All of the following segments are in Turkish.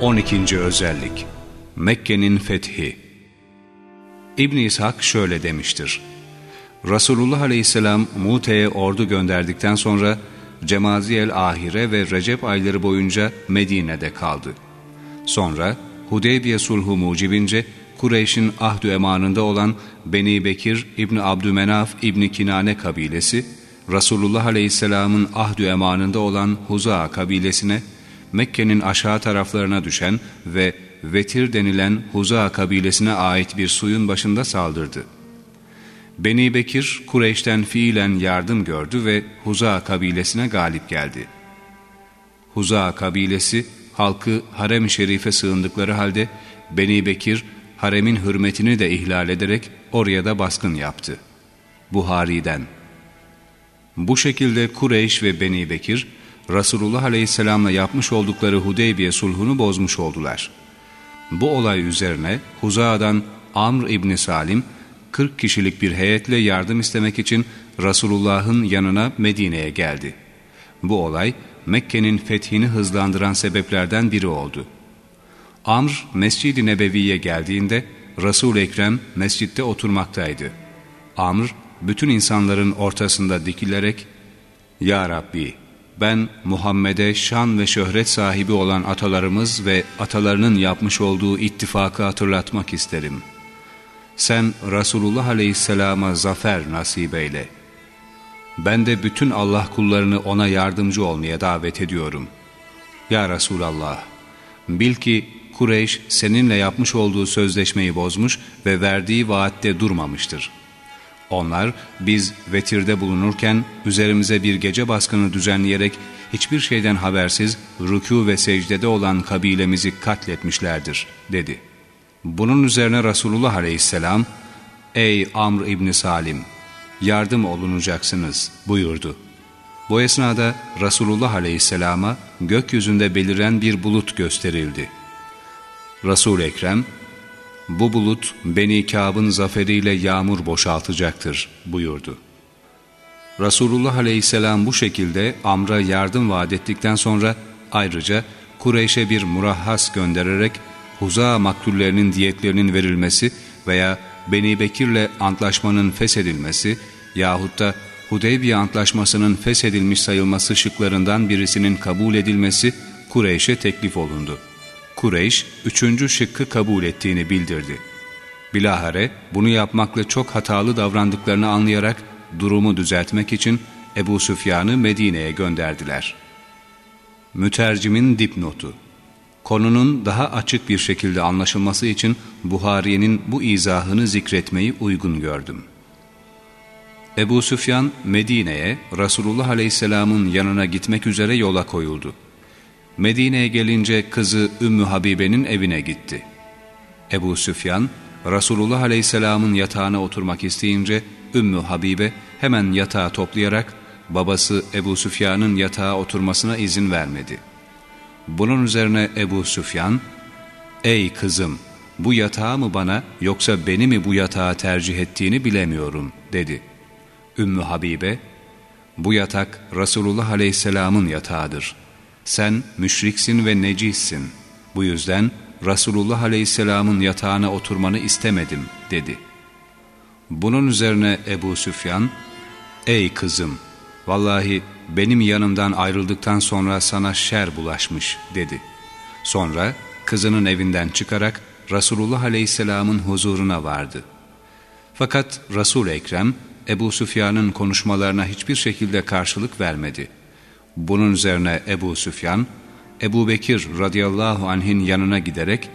12. Özellik Mekke'nin Fethi İbn İshak şöyle demiştir. Resulullah Aleyhisselam Mute'ye ordu gönderdikten sonra Cemaziyel Ahire ve Recep ayları boyunca Medine'de kaldı. Sonra Hudeybiye sulhu mucibince Kureyş'in ahdü emanında olan Beni Bekir İbni Abdümenaf İbni Kinane kabilesi, Resulullah Aleyhisselam'ın ahdü emanında olan Huza kabilesine, Mekke'nin aşağı taraflarına düşen ve Vetir denilen Huza kabilesine ait bir suyun başında saldırdı. Beni Bekir, Kureyş'ten fiilen yardım gördü ve Huza kabilesine galip geldi. Huza kabilesi, halkı harem-i şerife sığındıkları halde Beni Bekir, haremin hürmetini de ihlal ederek oraya da baskın yaptı. Buhari'den Bu şekilde Kureyş ve Beni Bekir, Resulullah Aleyhisselam'la yapmış oldukları Hudeybiye sulhunu bozmuş oldular. Bu olay üzerine Huza'dan Amr İbni Salim, 40 kişilik bir heyetle yardım istemek için Resulullah'ın yanına Medine'ye geldi. Bu olay Mekke'nin fethini hızlandıran sebeplerden biri oldu. Amr Mescid-i Nebevi'ye geldiğinde Resul-i Ekrem mescitte oturmaktaydı. Amr bütün insanların ortasında dikilerek ''Ya Rabbi ben Muhammed'e şan ve şöhret sahibi olan atalarımız ve atalarının yapmış olduğu ittifakı hatırlatmak isterim. Sen Resulullah Aleyhisselam'a zafer nasip eyle. Ben de bütün Allah kullarını ona yardımcı olmaya davet ediyorum. Ya Resulallah, bil ki Kureyş seninle yapmış olduğu sözleşmeyi bozmuş ve verdiği vaatte durmamıştır. Onlar biz vetirde bulunurken üzerimize bir gece baskını düzenleyerek hiçbir şeyden habersiz rükû ve secdede olan kabilemizi katletmişlerdir dedi. Bunun üzerine Resulullah aleyhisselam Ey Amr İbni Salim yardım olunacaksınız buyurdu. Bu esnada Resulullah aleyhisselama gökyüzünde beliren bir bulut gösterildi. Resul Ekrem, bu bulut Beni Kâb'ın zaferiyle yağmur boşaltacaktır buyurdu. Resulullah aleyhisselam bu şekilde Amr'a yardım vaat ettikten sonra ayrıca Kureyş'e bir murahhas göndererek Huza maktullerinin diyetlerinin verilmesi veya Beni Bekir'le antlaşmanın feshedilmesi yahut da Hudeybiye antlaşmasının feshedilmiş sayılması şıklarından birisinin kabul edilmesi Kureyş'e teklif olundu. Kureyş üçüncü şıkkı kabul ettiğini bildirdi. Bilahare bunu yapmakla çok hatalı davrandıklarını anlayarak durumu düzeltmek için Ebu Süfyan'ı Medine'ye gönderdiler. Mütercimin dipnotu Konunun daha açık bir şekilde anlaşılması için Buhari'nin bu izahını zikretmeyi uygun gördüm. Ebu Süfyan Medine'ye Resulullah Aleyhisselam'ın yanına gitmek üzere yola koyuldu. Medine'ye gelince kızı Ümmü Habibe'nin evine gitti. Ebu Süfyan, Resulullah Aleyhisselam'ın yatağına oturmak isteyince Ümmü Habibe hemen yatağı toplayarak babası Ebu Süfyan'ın yatağa oturmasına izin vermedi. Bunun üzerine Ebu Süfyan, ''Ey kızım, bu yatağı mı bana yoksa beni mi bu yatağa tercih ettiğini bilemiyorum.'' dedi. Ümmü Habibe, ''Bu yatak Resulullah Aleyhisselam'ın yatağıdır.'' Sen müşriksin ve necissin. Bu yüzden Resulullah Aleyhisselam'ın yatağına oturmanı istemedim dedi. Bunun üzerine Ebu Süfyan, ey kızım vallahi benim yanımdan ayrıldıktan sonra sana şer bulaşmış dedi. Sonra kızının evinden çıkarak Resulullah Aleyhisselam'ın huzuruna vardı. Fakat Resul Ekrem Ebu Süfyan'ın konuşmalarına hiçbir şekilde karşılık vermedi. Bunun üzerine Ebu Süfyan, Ebu Bekir radıyallahu anh'in yanına giderek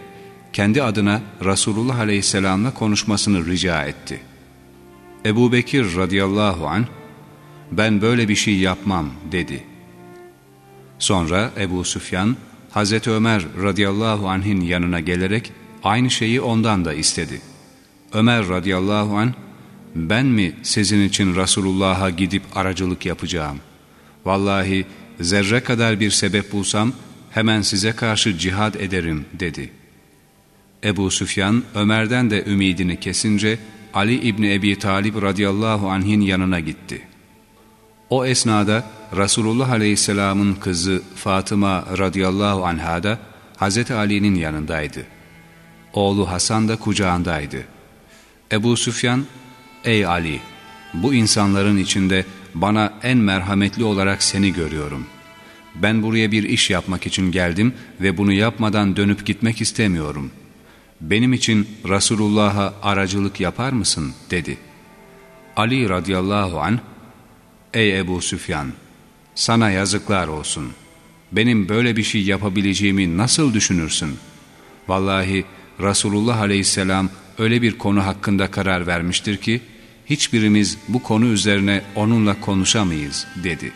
kendi adına Resulullah aleyhisselamla konuşmasını rica etti. Ebu Bekir radıyallahu anh, ben böyle bir şey yapmam dedi. Sonra Ebu Süfyan, Hazreti Ömer radıyallahu anh'in yanına gelerek aynı şeyi ondan da istedi. Ömer radıyallahu anh, ben mi sizin için Resulullah'a gidip aracılık yapacağım?'' Vallahi zerre kadar bir sebep bulsam hemen size karşı cihad ederim dedi. Ebu Süfyan Ömer'den de ümidini kesince Ali İbni Ebi Talib radıyallahu anh'in yanına gitti. O esnada Resulullah Aleyhisselam'ın kızı Fatıma radıyallahu anha da Hz. Ali'nin yanındaydı. Oğlu Hasan da kucağındaydı. Ebu Süfyan, ''Ey Ali, bu insanların içinde bana en merhametli olarak seni görüyorum. Ben buraya bir iş yapmak için geldim ve bunu yapmadan dönüp gitmek istemiyorum. Benim için Resulullah'a aracılık yapar mısın?'' dedi. Ali radıyallahu anh, ''Ey Ebu Süfyan, sana yazıklar olsun. Benim böyle bir şey yapabileceğimi nasıl düşünürsün? Vallahi Resulullah aleyhisselam öyle bir konu hakkında karar vermiştir ki, hiçbirimiz bu konu üzerine onunla konuşamayız dedi.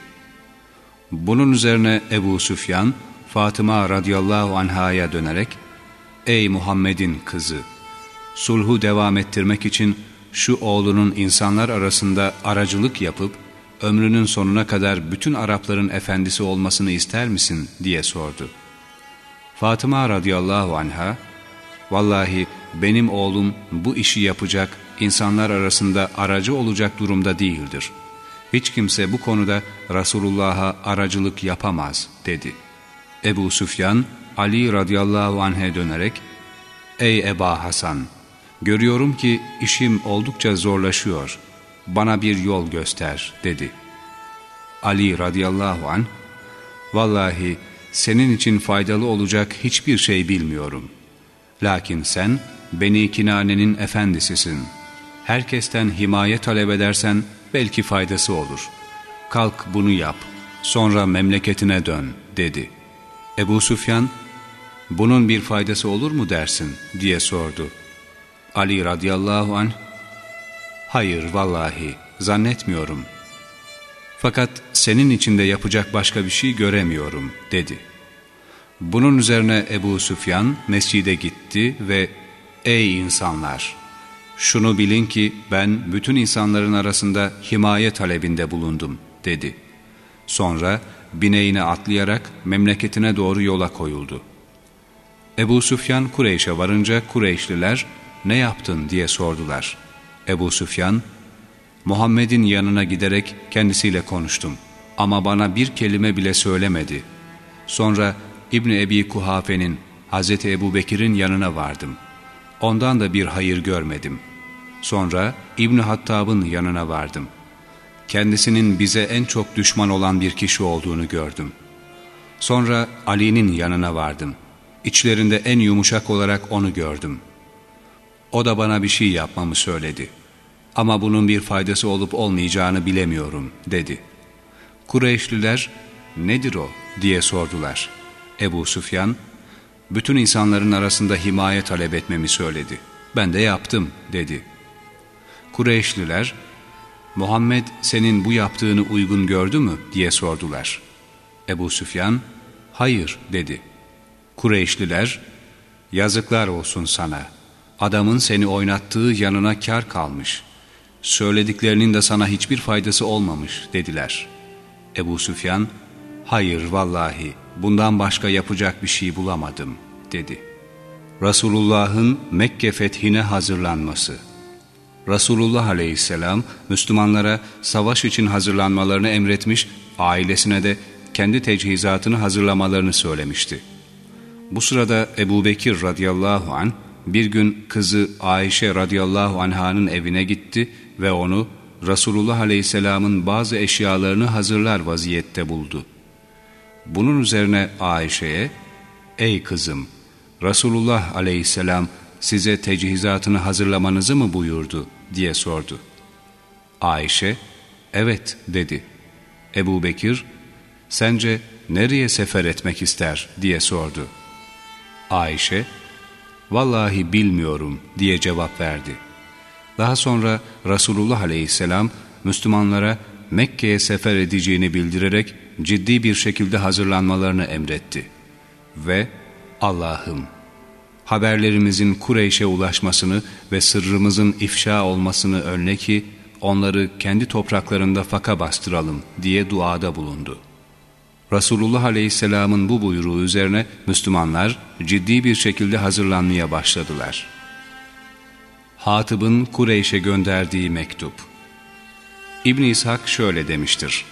Bunun üzerine Ebu Süfyan, Fatıma radıyallahu anhaya dönerek, Ey Muhammed'in kızı! Sulhu devam ettirmek için şu oğlunun insanlar arasında aracılık yapıp, ömrünün sonuna kadar bütün Arapların efendisi olmasını ister misin diye sordu. Fatıma radıyallahu anha, Vallahi benim oğlum bu işi yapacak, insanlar arasında aracı olacak durumda değildir. Hiç kimse bu konuda Resulullah'a aracılık yapamaz dedi. Ebu Süfyan, Ali radıyallahu anh'e dönerek, Ey Eba Hasan! Görüyorum ki işim oldukça zorlaşıyor. Bana bir yol göster dedi. Ali radıyallahu anh, Vallahi senin için faydalı olacak hiçbir şey bilmiyorum. Lakin sen Beni Kinane'nin efendisisin. Herkesten himaye talep edersen belki faydası olur. Kalk bunu yap, sonra memleketine dön dedi. Ebu Sufyan, bunun bir faydası olur mu dersin diye sordu. Ali radıyallahu anh, hayır vallahi zannetmiyorum. Fakat senin içinde yapacak başka bir şey göremiyorum dedi. Bunun üzerine Ebu Süfyan mescide gitti ve ''Ey insanlar! Şunu bilin ki ben bütün insanların arasında himaye talebinde bulundum.'' dedi. Sonra bineğine atlayarak memleketine doğru yola koyuldu. Ebu Süfyan Kureyş'e varınca Kureyşliler ne yaptın diye sordular. Ebu Süfyan, Muhammed'in yanına giderek kendisiyle konuştum ama bana bir kelime bile söylemedi. Sonra İbni Ebi Kuhafe'nin Hz. Ebu Bekir'in yanına vardım. Ondan da bir hayır görmedim. Sonra İbni Hattab'ın yanına vardım. Kendisinin bize en çok düşman olan bir kişi olduğunu gördüm. Sonra Ali'nin yanına vardım. İçlerinde en yumuşak olarak onu gördüm. O da bana bir şey yapmamı söyledi. Ama bunun bir faydası olup olmayacağını bilemiyorum dedi. Kureyşliler nedir o diye sordular. Ebu Süfyan, bütün insanların arasında himaye talep etmemi söyledi. Ben de yaptım dedi. Kureyşliler, Muhammed senin bu yaptığını uygun gördü mü diye sordular. Ebu Süfyan, hayır dedi. Kureyşliler, yazıklar olsun sana. Adamın seni oynattığı yanına kar kalmış. Söylediklerinin de sana hiçbir faydası olmamış dediler. Ebu Süfyan, hayır vallahi bundan başka yapacak bir şey bulamadım dedi. Resulullah'ın Mekke fethine hazırlanması Resulullah aleyhisselam Müslümanlara savaş için hazırlanmalarını emretmiş, ailesine de kendi tecihizatını hazırlamalarını söylemişti. Bu sırada Ebu Bekir radıyallahu an bir gün kızı Ayşe radıyallahu anh'ın evine gitti ve onu Resulullah aleyhisselamın bazı eşyalarını hazırlar vaziyette buldu. Bunun üzerine Ayşe'ye, ''Ey kızım, Resulullah aleyhisselam size tecihizatını hazırlamanızı mı buyurdu?'' diye sordu. Ayşe, ''Evet'' dedi. Ebu Bekir, ''Sence nereye sefer etmek ister?'' diye sordu. Ayşe, ''Vallahi bilmiyorum'' diye cevap verdi. Daha sonra Resulullah aleyhisselam Müslümanlara Mekke'ye sefer edeceğini bildirerek ciddi bir şekilde hazırlanmalarını emretti. Ve Allah'ım haberlerimizin Kureyş'e ulaşmasını ve sırrımızın ifşa olmasını önle ki onları kendi topraklarında faka bastıralım diye duada bulundu. Resulullah Aleyhisselam'ın bu buyruğu üzerine Müslümanlar ciddi bir şekilde hazırlanmaya başladılar. Hatıb'ın Kureyş'e gönderdiği mektup İbn İshak şöyle demiştir.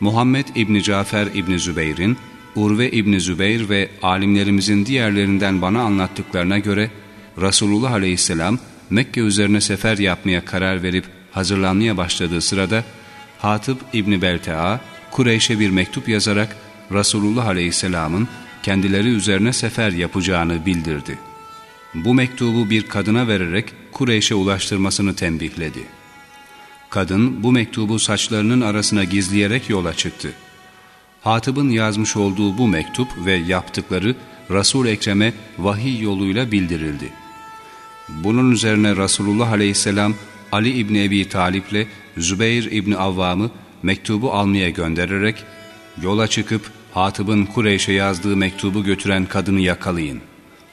Muhammed İbni Cafer İbni Zübeyir'in, Urve İbni Zübeyir ve alimlerimizin diğerlerinden bana anlattıklarına göre Resulullah Aleyhisselam Mekke üzerine sefer yapmaya karar verip hazırlanmaya başladığı sırada Hatip İbni Beltea Kureyş'e bir mektup yazarak Resulullah Aleyhisselam'ın kendileri üzerine sefer yapacağını bildirdi. Bu mektubu bir kadına vererek Kureyş'e ulaştırmasını tembihledi. Kadın bu mektubu saçlarının arasına gizleyerek yola çıktı. Hatib'in yazmış olduğu bu mektup ve yaptıkları Resul Ekrem'e vahiy yoluyla bildirildi. Bunun üzerine Resulullah Aleyhisselam Ali İbni Ebi Talip'le Zübeyir İbni Avvam'ı mektubu almaya göndererek yola çıkıp Hatib'in Kureyş'e yazdığı mektubu götüren kadını yakalayın.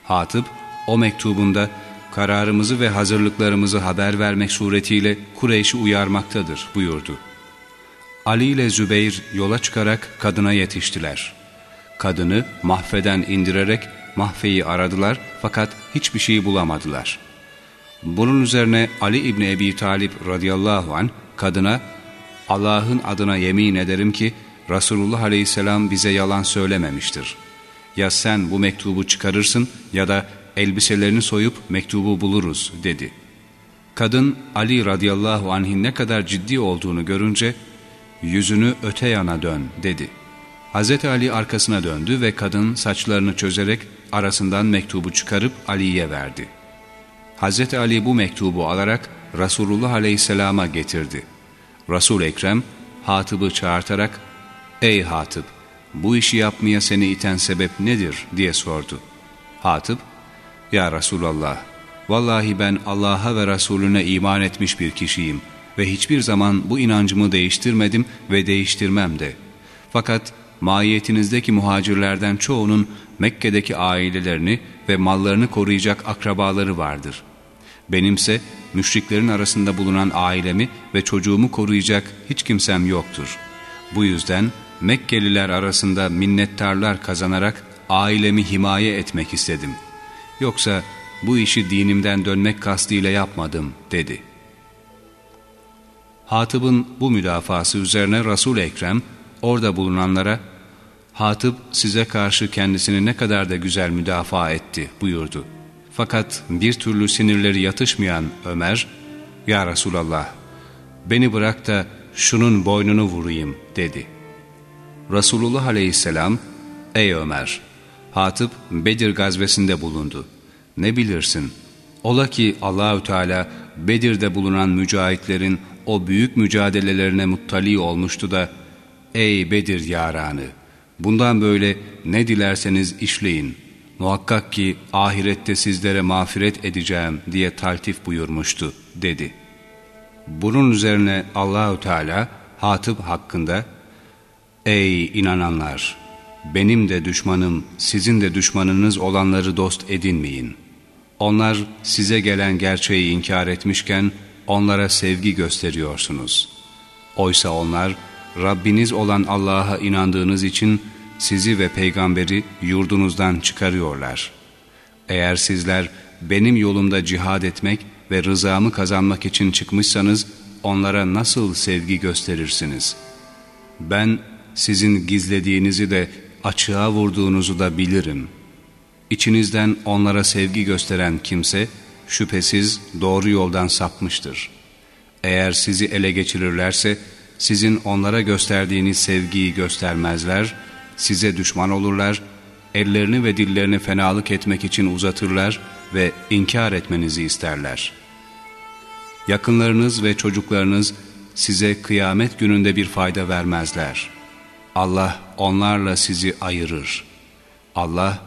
Hatib o mektubunda kararımızı ve hazırlıklarımızı haber vermek suretiyle Kureyş'i uyarmaktadır buyurdu. Ali ile Zübeyir yola çıkarak kadına yetiştiler. Kadını mahfeden indirerek mahfeyi aradılar fakat hiçbir şey bulamadılar. Bunun üzerine Ali İbni Ebi Talip radıyallahu an kadına Allah'ın adına yemin ederim ki Resulullah aleyhisselam bize yalan söylememiştir. Ya sen bu mektubu çıkarırsın ya da elbiselerini soyup mektubu buluruz dedi. Kadın Ali radıyallahu anh'in ne kadar ciddi olduğunu görünce yüzünü öte yana dön dedi. Hz. Ali arkasına döndü ve kadın saçlarını çözerek arasından mektubu çıkarıp Ali'ye verdi. Hz. Ali bu mektubu alarak Resulullah aleyhisselama getirdi. Resul Ekrem Hatib'i çağırtarak ''Ey Hatip, bu işi yapmaya seni iten sebep nedir?'' diye sordu. Hatip ''Ya Resulallah, vallahi ben Allah'a ve Resulüne iman etmiş bir kişiyim ve hiçbir zaman bu inancımı değiştirmedim ve değiştirmem de. Fakat mahiyetinizdeki muhacirlerden çoğunun Mekke'deki ailelerini ve mallarını koruyacak akrabaları vardır. Benimse müşriklerin arasında bulunan ailemi ve çocuğumu koruyacak hiç kimsem yoktur. Bu yüzden Mekkeliler arasında minnettarlar kazanarak ailemi himaye etmek istedim. Yoksa bu işi dinimden dönmek kastıyla yapmadım dedi. Hatib'in bu müdafası üzerine resul Ekrem orada bulunanlara Hatip size karşı kendisini ne kadar da güzel müdafaa etti buyurdu. Fakat bir türlü sinirleri yatışmayan Ömer, ''Ya Resulallah, beni bırak da şunun boynunu vurayım.'' dedi. Resulullah aleyhisselam, ''Ey Ömer, Hatip Bedir gazvesinde bulundu. Ne bilirsin? Ola ki Allahü Teala Bedir'de bulunan mücahitlerin o büyük mücadelelerine muttali olmuştu da, ''Ey Bedir yaranı, bundan böyle ne dilerseniz işleyin.'' muhakkak ki ahirette sizlere mağfiret edeceğim diye taltif buyurmuştu dedi. Bunun üzerine Allahü Teala Hatip hakkında Ey inananlar! Benim de düşmanım, sizin de düşmanınız olanları dost edinmeyin. Onlar size gelen gerçeği inkar etmişken onlara sevgi gösteriyorsunuz. Oysa onlar Rabbiniz olan Allah'a inandığınız için sizi ve peygamberi yurdunuzdan çıkarıyorlar. Eğer sizler benim yolumda cihad etmek ve rızamı kazanmak için çıkmışsanız onlara nasıl sevgi gösterirsiniz? Ben sizin gizlediğinizi de açığa vurduğunuzu da bilirim. İçinizden onlara sevgi gösteren kimse şüphesiz doğru yoldan sapmıştır. Eğer sizi ele geçirirlerse sizin onlara gösterdiğiniz sevgiyi göstermezler size düşman olurlar, ellerini ve dillerini fenalık etmek için uzatırlar ve inkar etmenizi isterler. Yakınlarınız ve çocuklarınız size kıyamet gününde bir fayda vermezler. Allah onlarla sizi ayırır. Allah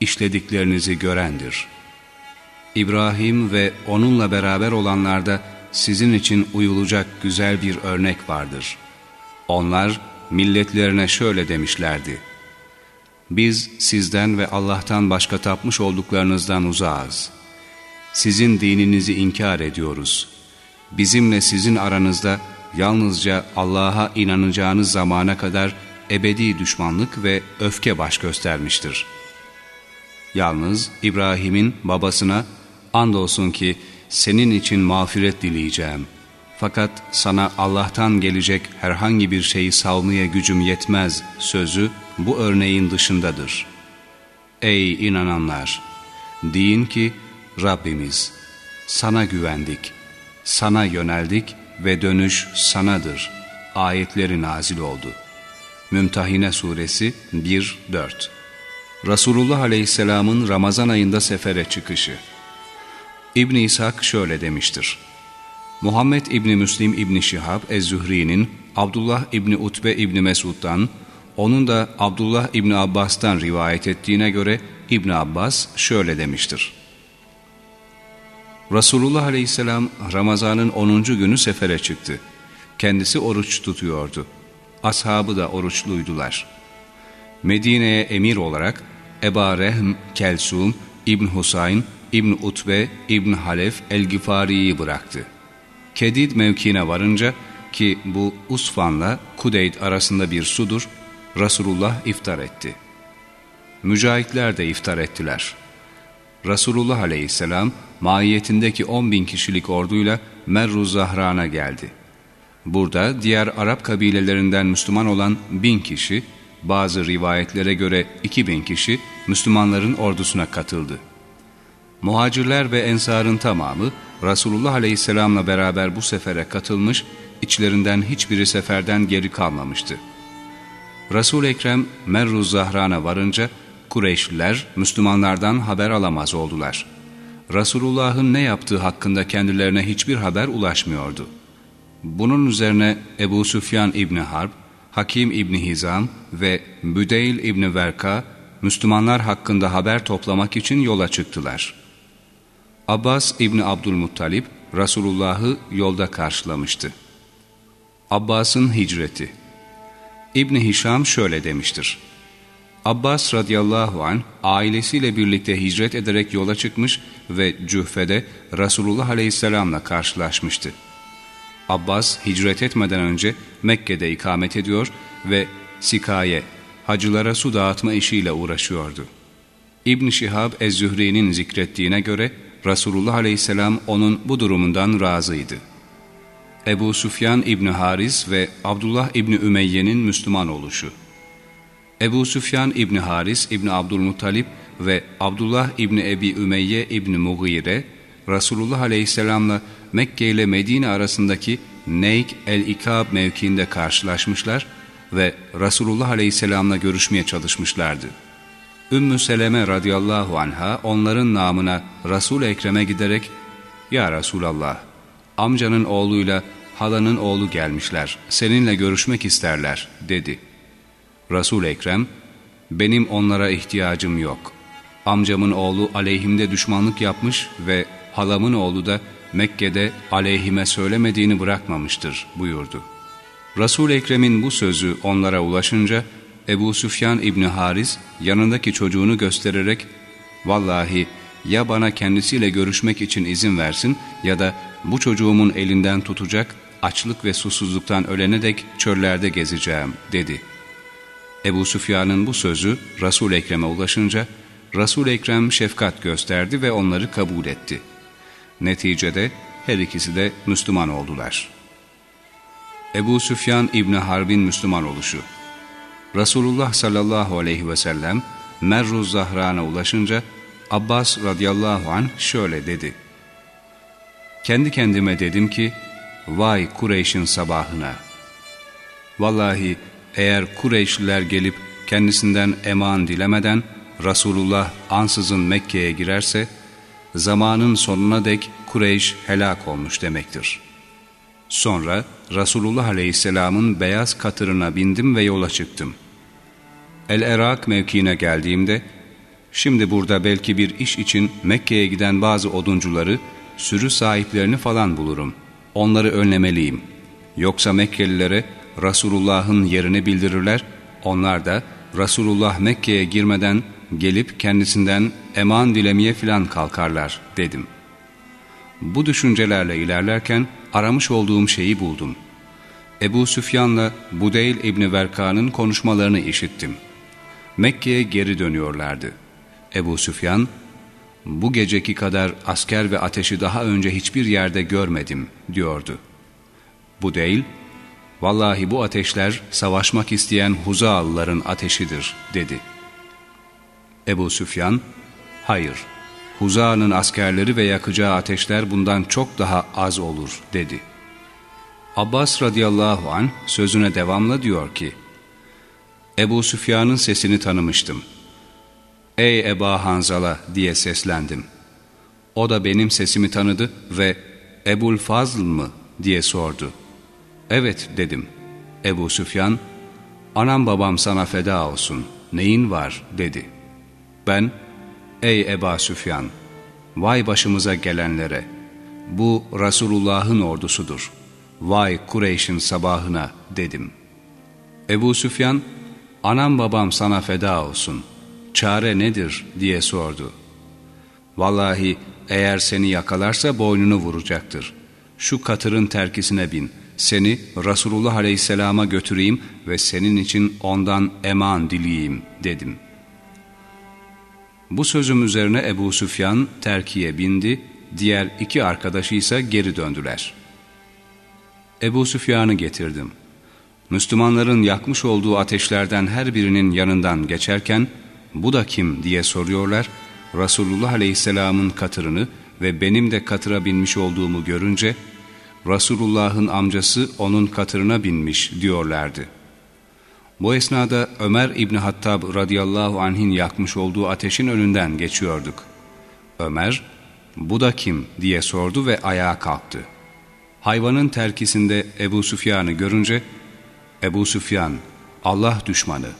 işlediklerinizi görendir. İbrahim ve onunla beraber olanlarda sizin için uyulacak güzel bir örnek vardır. Onlar, milletlerine şöyle demişlerdi. Biz sizden ve Allah'tan başka tapmış olduklarınızdan uzağız. Sizin dininizi inkar ediyoruz. Bizimle sizin aranızda yalnızca Allah'a inanacağınız zamana kadar ebedi düşmanlık ve öfke baş göstermiştir. Yalnız İbrahim'in babasına andolsun ki senin için mağfiret dileyeceğim. Fakat sana Allah'tan gelecek herhangi bir şeyi savmaya gücüm yetmez sözü bu örneğin dışındadır. Ey inananlar! Deyin ki Rabbimiz sana güvendik, sana yöneldik ve dönüş sanadır. Ayetleri nazil oldu. Mümtahine Suresi 1-4 Resulullah Aleyhisselam'ın Ramazan ayında sefere çıkışı İbn İshak şöyle demiştir. Muhammed İbni Müslim İbni Şihab Ez-Zühri'nin Abdullah İbni Utbe İbni Mesud'dan, onun da Abdullah İbni Abbas'tan rivayet ettiğine göre İbni Abbas şöyle demiştir. Resulullah Aleyhisselam Ramazan'ın 10. günü sefere çıktı. Kendisi oruç tutuyordu. Ashabı da oruçluydular. Medine'ye emir olarak Eba Rehm, Kelsum, İbn Husayn, İbn Utbe, İbn Halef el-Gifari'yi bıraktı. Kedid mevkine varınca ki bu Usfan'la Kudeyd arasında bir sudur, Resulullah iftar etti. Mücahitler de iftar ettiler. Resulullah aleyhisselam mahiyetindeki 10 bin kişilik orduyla Merru Zahran'a geldi. Burada diğer Arap kabilelerinden Müslüman olan bin kişi, bazı rivayetlere göre iki bin kişi Müslümanların ordusuna katıldı. Muhacirler ve ensarın tamamı Resulullah Aleyhisselam'la beraber bu sefere katılmış, içlerinden hiçbiri seferden geri kalmamıştı. resul Ekrem Merru Zahran'a varınca Kureyşliler Müslümanlardan haber alamaz oldular. Resulullah'ın ne yaptığı hakkında kendilerine hiçbir haber ulaşmıyordu. Bunun üzerine Ebu Süfyan İbni Harb, Hakim İbni Hizam ve Büdeyl İbni Verka, Müslümanlar hakkında haber toplamak için yola çıktılar. Abbas İbni Abdülmuttalip, Resulullah'ı yolda karşılamıştı. Abbas'ın hicreti İbni Hişam şöyle demiştir. Abbas radıyallahu an ailesiyle birlikte hicret ederek yola çıkmış ve Cühfe'de Resulullah aleyhisselamla karşılaşmıştı. Abbas hicret etmeden önce Mekke'de ikamet ediyor ve sikaye, hacılara su dağıtma işiyle uğraşıyordu. İbn Şihab Ez-Zühri'nin zikrettiğine göre Resulullah aleyhisselam onun bu durumundan razıydı. Ebu Süfyan İbni Haris ve Abdullah İbni Ümeyye'nin Müslüman oluşu Ebu Süfyan İbni Haris İbni Abdülmuttalip ve Abdullah İbni Ebi Ümeyye İbni Mughire, Resulullah Aleyhisselam'la Mekke ile Medine arasındaki Neyk el-İkab mevkiinde karşılaşmışlar ve Resulullah Aleyhisselam'la görüşmeye çalışmışlardı. Ümmü Seleme radıyallahu anha onların namına Resul Ekrem'e giderek ''Ya Resulallah, amcanın oğluyla halanın oğlu gelmişler, seninle görüşmek isterler.'' dedi. resul Ekrem, ''Benim onlara ihtiyacım yok. Amcamın oğlu aleyhimde düşmanlık yapmış ve halamın oğlu da Mekke'de aleyhime söylemediğini bırakmamıştır.'' buyurdu. resul Ekrem'in bu sözü onlara ulaşınca, Ebu Süfyan İbni Haris yanındaki çocuğunu göstererek ''Vallahi ya bana kendisiyle görüşmek için izin versin ya da bu çocuğumun elinden tutacak açlık ve susuzluktan ölene dek çöllerde gezeceğim.'' dedi. Ebu Süfyan'ın bu sözü resul Ekrem'e ulaşınca resul Ekrem şefkat gösterdi ve onları kabul etti. Neticede her ikisi de Müslüman oldular. Ebu Süfyan İbni Harbin Müslüman oluşu Resulullah sallallahu aleyhi ve sellem Merru Zahran'a ulaşınca Abbas radıyallahu an şöyle dedi. Kendi kendime dedim ki, vay Kureyş'in sabahına. Vallahi eğer Kureyşliler gelip kendisinden eman dilemeden Resulullah ansızın Mekke'ye girerse, zamanın sonuna dek Kureyş helak olmuş demektir. Sonra Resulullah Aleyhisselam'ın beyaz katırına bindim ve yola çıktım.'' El-Erak mevkiine geldiğimde, şimdi burada belki bir iş için Mekke'ye giden bazı oduncuları, sürü sahiplerini falan bulurum. Onları önlemeliyim. Yoksa Mekkelilere Resulullah'ın yerini bildirirler, onlar da Resulullah Mekke'ye girmeden gelip kendisinden eman dilemeye filan kalkarlar dedim. Bu düşüncelerle ilerlerken aramış olduğum şeyi buldum. Ebu Süfyan'la Budeyl İbni Verka'nın konuşmalarını işittim.'' Mekke'ye geri dönüyorlardı. Ebu Süfyan, bu geceki kadar asker ve ateşi daha önce hiçbir yerde görmedim diyordu. Bu değil, vallahi bu ateşler savaşmak isteyen Huzaalıların ateşidir dedi. Ebu Süfyan, hayır, Huza'nın askerleri ve yakacağı ateşler bundan çok daha az olur dedi. Abbas radıyallahu an sözüne devamla diyor ki, Ebu Süfyan'ın sesini tanımıştım. Ey Eba Hanzala diye seslendim. O da benim sesimi tanıdı ve Ebul Fazl mı diye sordu. Evet dedim. Ebu Süfyan, anam babam sana feda olsun, neyin var dedi. Ben, ey Eba Süfyan, vay başımıza gelenlere, bu Resulullah'ın ordusudur, vay Kureyş'in sabahına dedim. Ebu Süfyan, anam babam sana feda olsun, çare nedir diye sordu. Vallahi eğer seni yakalarsa boynunu vuracaktır. Şu katırın terkisine bin, seni Resulullah Aleyhisselam'a götüreyim ve senin için ondan eman dileyeyim dedim. Bu sözüm üzerine Ebu Süfyan terkiye bindi, diğer iki arkadaşı ise geri döndüler. Ebu Süfyan'ı getirdim. Müslümanların yakmış olduğu ateşlerden her birinin yanından geçerken, bu da kim diye soruyorlar. Resulullah Aleyhisselam'ın katırını ve benim de katıra binmiş olduğumu görünce, Resulullah'ın amcası onun katırına binmiş diyorlardı. Bu esnada Ömer İbni Hattab radıyallahu anh'in yakmış olduğu ateşin önünden geçiyorduk. Ömer, bu da kim diye sordu ve ayağa kalktı. Hayvanın terkisinde Ebu Süfyan'ı görünce, Ebu Süfyan, Allah düşmanı,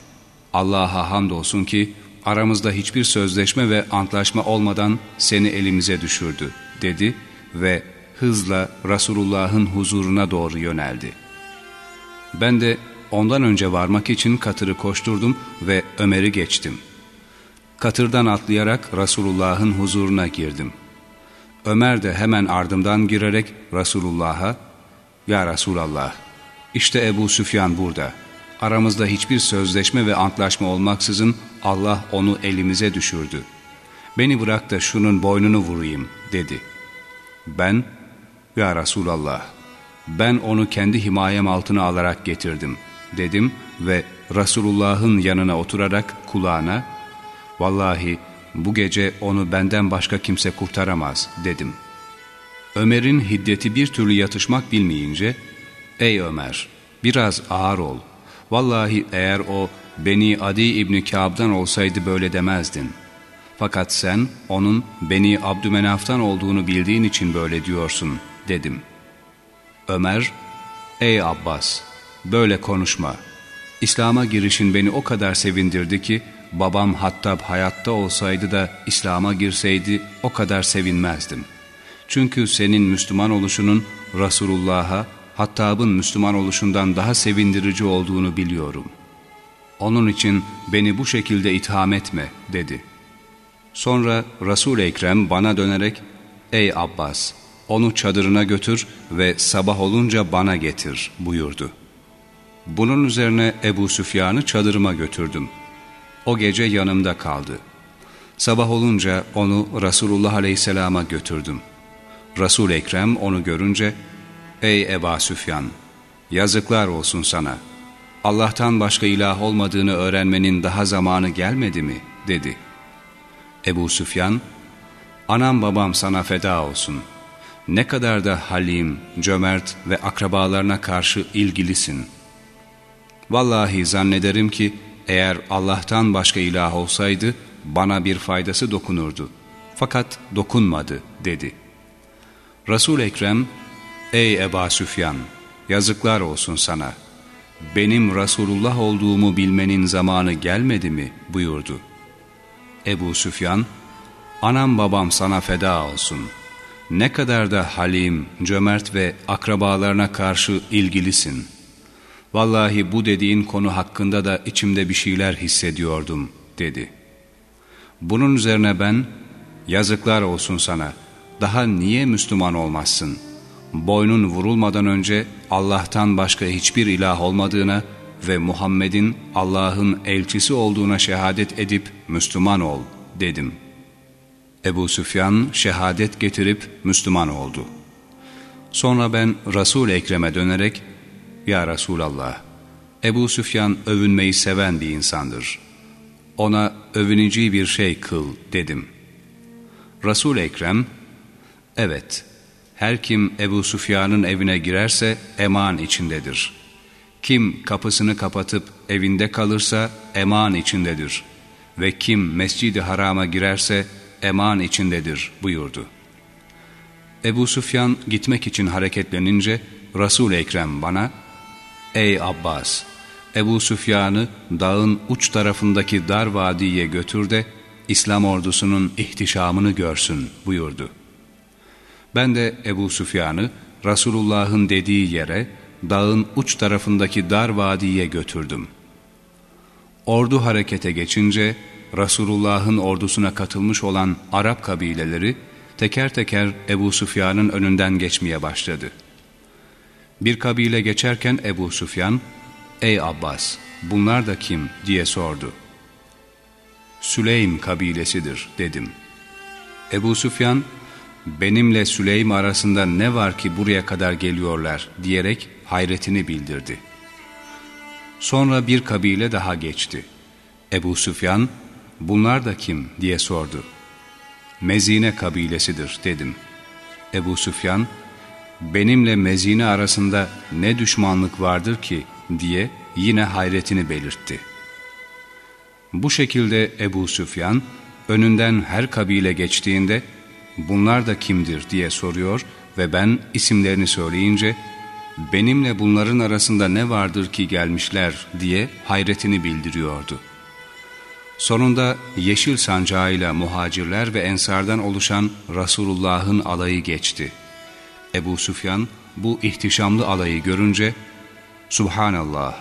Allah'a hamdolsun ki aramızda hiçbir sözleşme ve antlaşma olmadan seni elimize düşürdü dedi ve hızla Resulullah'ın huzuruna doğru yöneldi. Ben de ondan önce varmak için katırı koşturdum ve Ömer'i geçtim. Katırdan atlayarak Resulullah'ın huzuruna girdim. Ömer de hemen ardımdan girerek Resulullah'a ''Ya Resulallah, işte Ebu Süfyan burada. Aramızda hiçbir sözleşme ve antlaşma olmaksızın Allah onu elimize düşürdü. Beni bırak da şunun boynunu vurayım.'' dedi. Ben ''Ya Resulallah, ben onu kendi himayem altına alarak getirdim.'' Dedim ve Resulullah'ın yanına oturarak kulağına ''Vallahi bu gece onu benden başka kimse kurtaramaz.'' dedim. Ömer'in hiddeti bir türlü yatışmak bilmeyince ''Ey Ömer, biraz ağır ol. Vallahi eğer o Beni Adi İbni Kâb'dan olsaydı böyle demezdin. Fakat sen onun Beni Abdümenaf'tan olduğunu bildiğin için böyle diyorsun.'' dedim. Ömer, ''Ey Abbas, böyle konuşma. İslam'a girişin beni o kadar sevindirdi ki, babam Hattab hayatta olsaydı da İslam'a girseydi o kadar sevinmezdim. Çünkü senin Müslüman oluşunun Resulullah'a, Hattab'ın Müslüman oluşundan daha sevindirici olduğunu biliyorum. Onun için beni bu şekilde itham etme dedi. Sonra Resul-i Ekrem bana dönerek, ''Ey Abbas, onu çadırına götür ve sabah olunca bana getir buyurdu. Bunun üzerine Ebu Süfyan'ı çadırıma götürdüm. O gece yanımda kaldı. Sabah olunca onu Resulullah Aleyhisselam'a götürdüm. Resul Ekrem onu görünce, ''Ey Eba Süfyan, yazıklar olsun sana. Allah'tan başka ilah olmadığını öğrenmenin daha zamanı gelmedi mi?'' dedi. Ebu Süfyan, ''Anam babam sana feda olsun.'' ne kadar da halim, cömert ve akrabalarına karşı ilgilisin. Vallahi zannederim ki eğer Allah'tan başka ilah olsaydı bana bir faydası dokunurdu. Fakat dokunmadı dedi. Resul Ekrem, ey Eba Süfyan, yazıklar olsun sana. Benim Resulullah olduğumu bilmenin zamanı gelmedi mi buyurdu. Ebu Süfyan, anam babam sana feda olsun.'' ne kadar da halim, cömert ve akrabalarına karşı ilgilisin. Vallahi bu dediğin konu hakkında da içimde bir şeyler hissediyordum, dedi. Bunun üzerine ben, yazıklar olsun sana, daha niye Müslüman olmazsın? Boynun vurulmadan önce Allah'tan başka hiçbir ilah olmadığına ve Muhammed'in Allah'ın elçisi olduğuna şehadet edip Müslüman ol, dedim.'' Ebu Süfyan şehadet getirip Müslüman oldu. Sonra ben Resul Ekrem'e dönerek Ya Resulallah Ebu Süfyan övünmeyi seven bir insandır. Ona övüneceği bir şey kıl dedim. Resul Ekrem Evet her kim Ebu Süfyan'ın evine girerse eman içindedir. Kim kapısını kapatıp evinde kalırsa eman içindedir. Ve kim mescidi harama girerse eman içindedir buyurdu. Ebu Süfyan gitmek için hareketlenince resul Ekrem bana Ey Abbas! Ebu Süfyan'ı dağın uç tarafındaki dar vadiye götür de İslam ordusunun ihtişamını görsün buyurdu. Ben de Ebu Süfyan'ı Resulullah'ın dediği yere dağın uç tarafındaki dar vadiye götürdüm. Ordu harekete geçince Resulullah'ın ordusuna katılmış olan Arap kabileleri teker teker Ebu Süfyan'ın önünden geçmeye başladı. Bir kabile geçerken Ebu Süfyan, ''Ey Abbas, bunlar da kim?'' diye sordu. ''Süleym kabilesidir.'' dedim. Ebu Süfyan, ''Benimle Süleym arasında ne var ki buraya kadar geliyorlar?'' diyerek hayretini bildirdi. Sonra bir kabile daha geçti. Ebu Süfyan, ''Bunlar da kim?'' diye sordu. Mezine kabilesidir dedim. Ebu Süfyan, benimle Mezine arasında ne düşmanlık vardır ki diye yine hayretini belirtti. Bu şekilde Ebu Süfyan, önünden her kabile geçtiğinde bunlar da kimdir diye soruyor ve ben isimlerini söyleyince benimle bunların arasında ne vardır ki gelmişler diye hayretini bildiriyordu.'' Sonunda yeşil sancağıyla muhacirler ve ensardan oluşan Resulullah'ın alayı geçti. Ebu Süfyan bu ihtişamlı alayı görünce Subhanallah,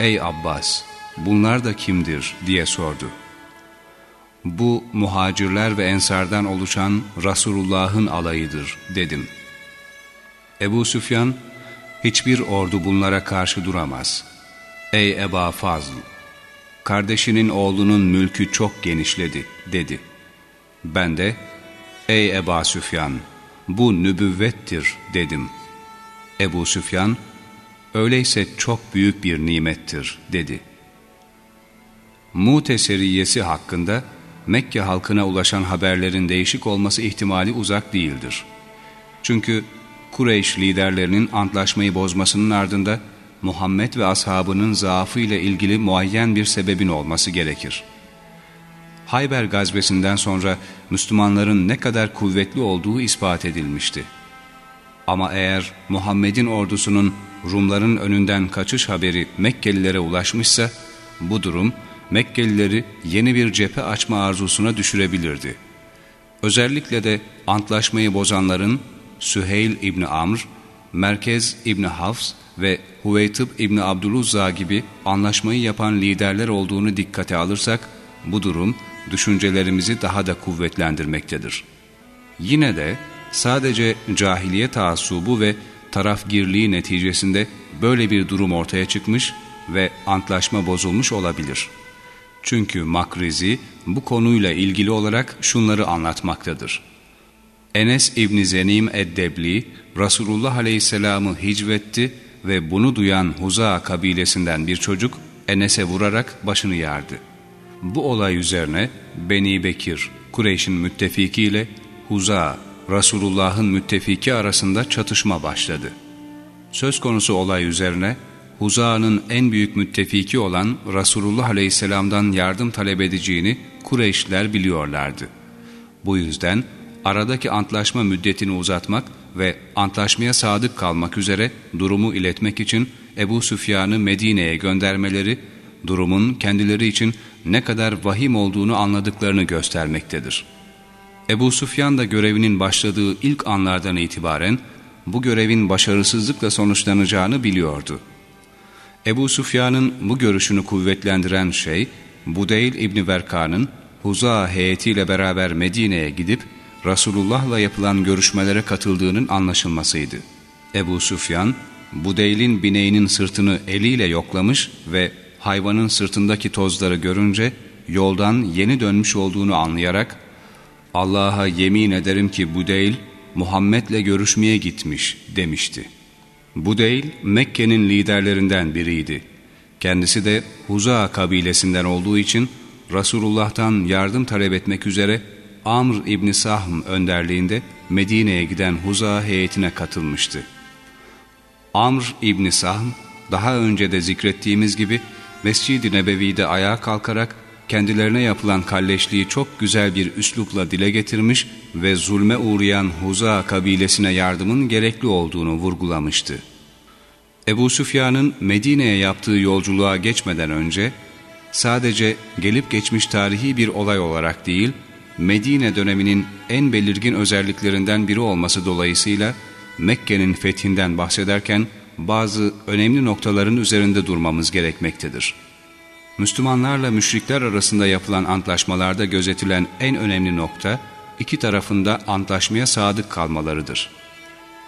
ey Abbas bunlar da kimdir diye sordu. Bu muhacirler ve ensardan oluşan Resulullah'ın alayıdır dedim. Ebu Süfyan hiçbir ordu bunlara karşı duramaz. Ey Eba Fazl! kardeşinin oğlunun mülkü çok genişledi dedi. Ben de ey Eba Süfyan bu nübüvvettir dedim. Ebu Süfyan öyleyse çok büyük bir nimettir dedi. Mute seriyesi hakkında Mekke halkına ulaşan haberlerin değişik olması ihtimali uzak değildir. Çünkü Kureyş liderlerinin antlaşmayı bozmasının ardında Muhammed ve ashabının zaafı ile ilgili muayyen bir sebebin olması gerekir. Hayber gazvesinden sonra Müslümanların ne kadar kuvvetli olduğu ispat edilmişti. Ama eğer Muhammed'in ordusunun Rumların önünden kaçış haberi Mekkelilere ulaşmışsa, bu durum Mekkelileri yeni bir cephe açma arzusuna düşürebilirdi. Özellikle de antlaşmayı bozanların Süheyl İbni Amr, Merkez İbni Hafs ve Huveytıb İbni Abdüluzza gibi anlaşmayı yapan liderler olduğunu dikkate alırsak, bu durum düşüncelerimizi daha da kuvvetlendirmektedir. Yine de sadece cahiliye taassubu ve tarafgirliği neticesinde böyle bir durum ortaya çıkmış ve antlaşma bozulmuş olabilir. Çünkü Makrizi bu konuyla ilgili olarak şunları anlatmaktadır. Enes İbni Zenim Eddebli, Resulullah Aleyhisselam'ı hicvetti ve bunu duyan Huza kabilesinden bir çocuk Enes'e vurarak başını yardı. Bu olay üzerine Beni Bekir, Kureyş'in müttefiki ile Huza, Resulullah'ın müttefiki arasında çatışma başladı. Söz konusu olay üzerine Huza'nın en büyük müttefiki olan Resulullah Aleyhisselam'dan yardım talep edeceğini Kureyşliler biliyorlardı. Bu yüzden aradaki antlaşma müddetini uzatmak ve antlaşmaya sadık kalmak üzere durumu iletmek için Ebu Süfyan'ı Medine'ye göndermeleri, durumun kendileri için ne kadar vahim olduğunu anladıklarını göstermektedir. Ebu Süfyan da görevinin başladığı ilk anlardan itibaren bu görevin başarısızlıkla sonuçlanacağını biliyordu. Ebu Süfyan'ın bu görüşünü kuvvetlendiren şey, Budeyl İbni Verkan'ın Huza heyetiyle beraber Medine'ye gidip Resulullah'la yapılan görüşmelere katıldığının anlaşılmasıydı. Ebu Süfyan, Budeyl'in bineğinin sırtını eliyle yoklamış ve hayvanın sırtındaki tozları görünce yoldan yeni dönmüş olduğunu anlayarak Allah'a yemin ederim ki Budeyl Muhammed'le görüşmeye gitmiş demişti. Bu değil Mekke'nin liderlerinden biriydi. Kendisi de Huza kabilesinden olduğu için Resulullah'tan yardım talep etmek üzere Amr İbni Sahm önderliğinde Medine'ye giden Huza heyetine katılmıştı. Amr İbni Sahm daha önce de zikrettiğimiz gibi Mescid-i Nebevi'de ayağa kalkarak kendilerine yapılan kalleşliği çok güzel bir üslupla dile getirmiş ve zulme uğrayan Huza kabilesine yardımın gerekli olduğunu vurgulamıştı. Ebu Süfyan'ın Medine'ye yaptığı yolculuğa geçmeden önce sadece gelip geçmiş tarihi bir olay olarak değil, Medine döneminin en belirgin özelliklerinden biri olması dolayısıyla Mekke'nin fethinden bahsederken bazı önemli noktaların üzerinde durmamız gerekmektedir. Müslümanlarla müşrikler arasında yapılan antlaşmalarda gözetilen en önemli nokta, iki tarafında antlaşmaya sadık kalmalarıdır.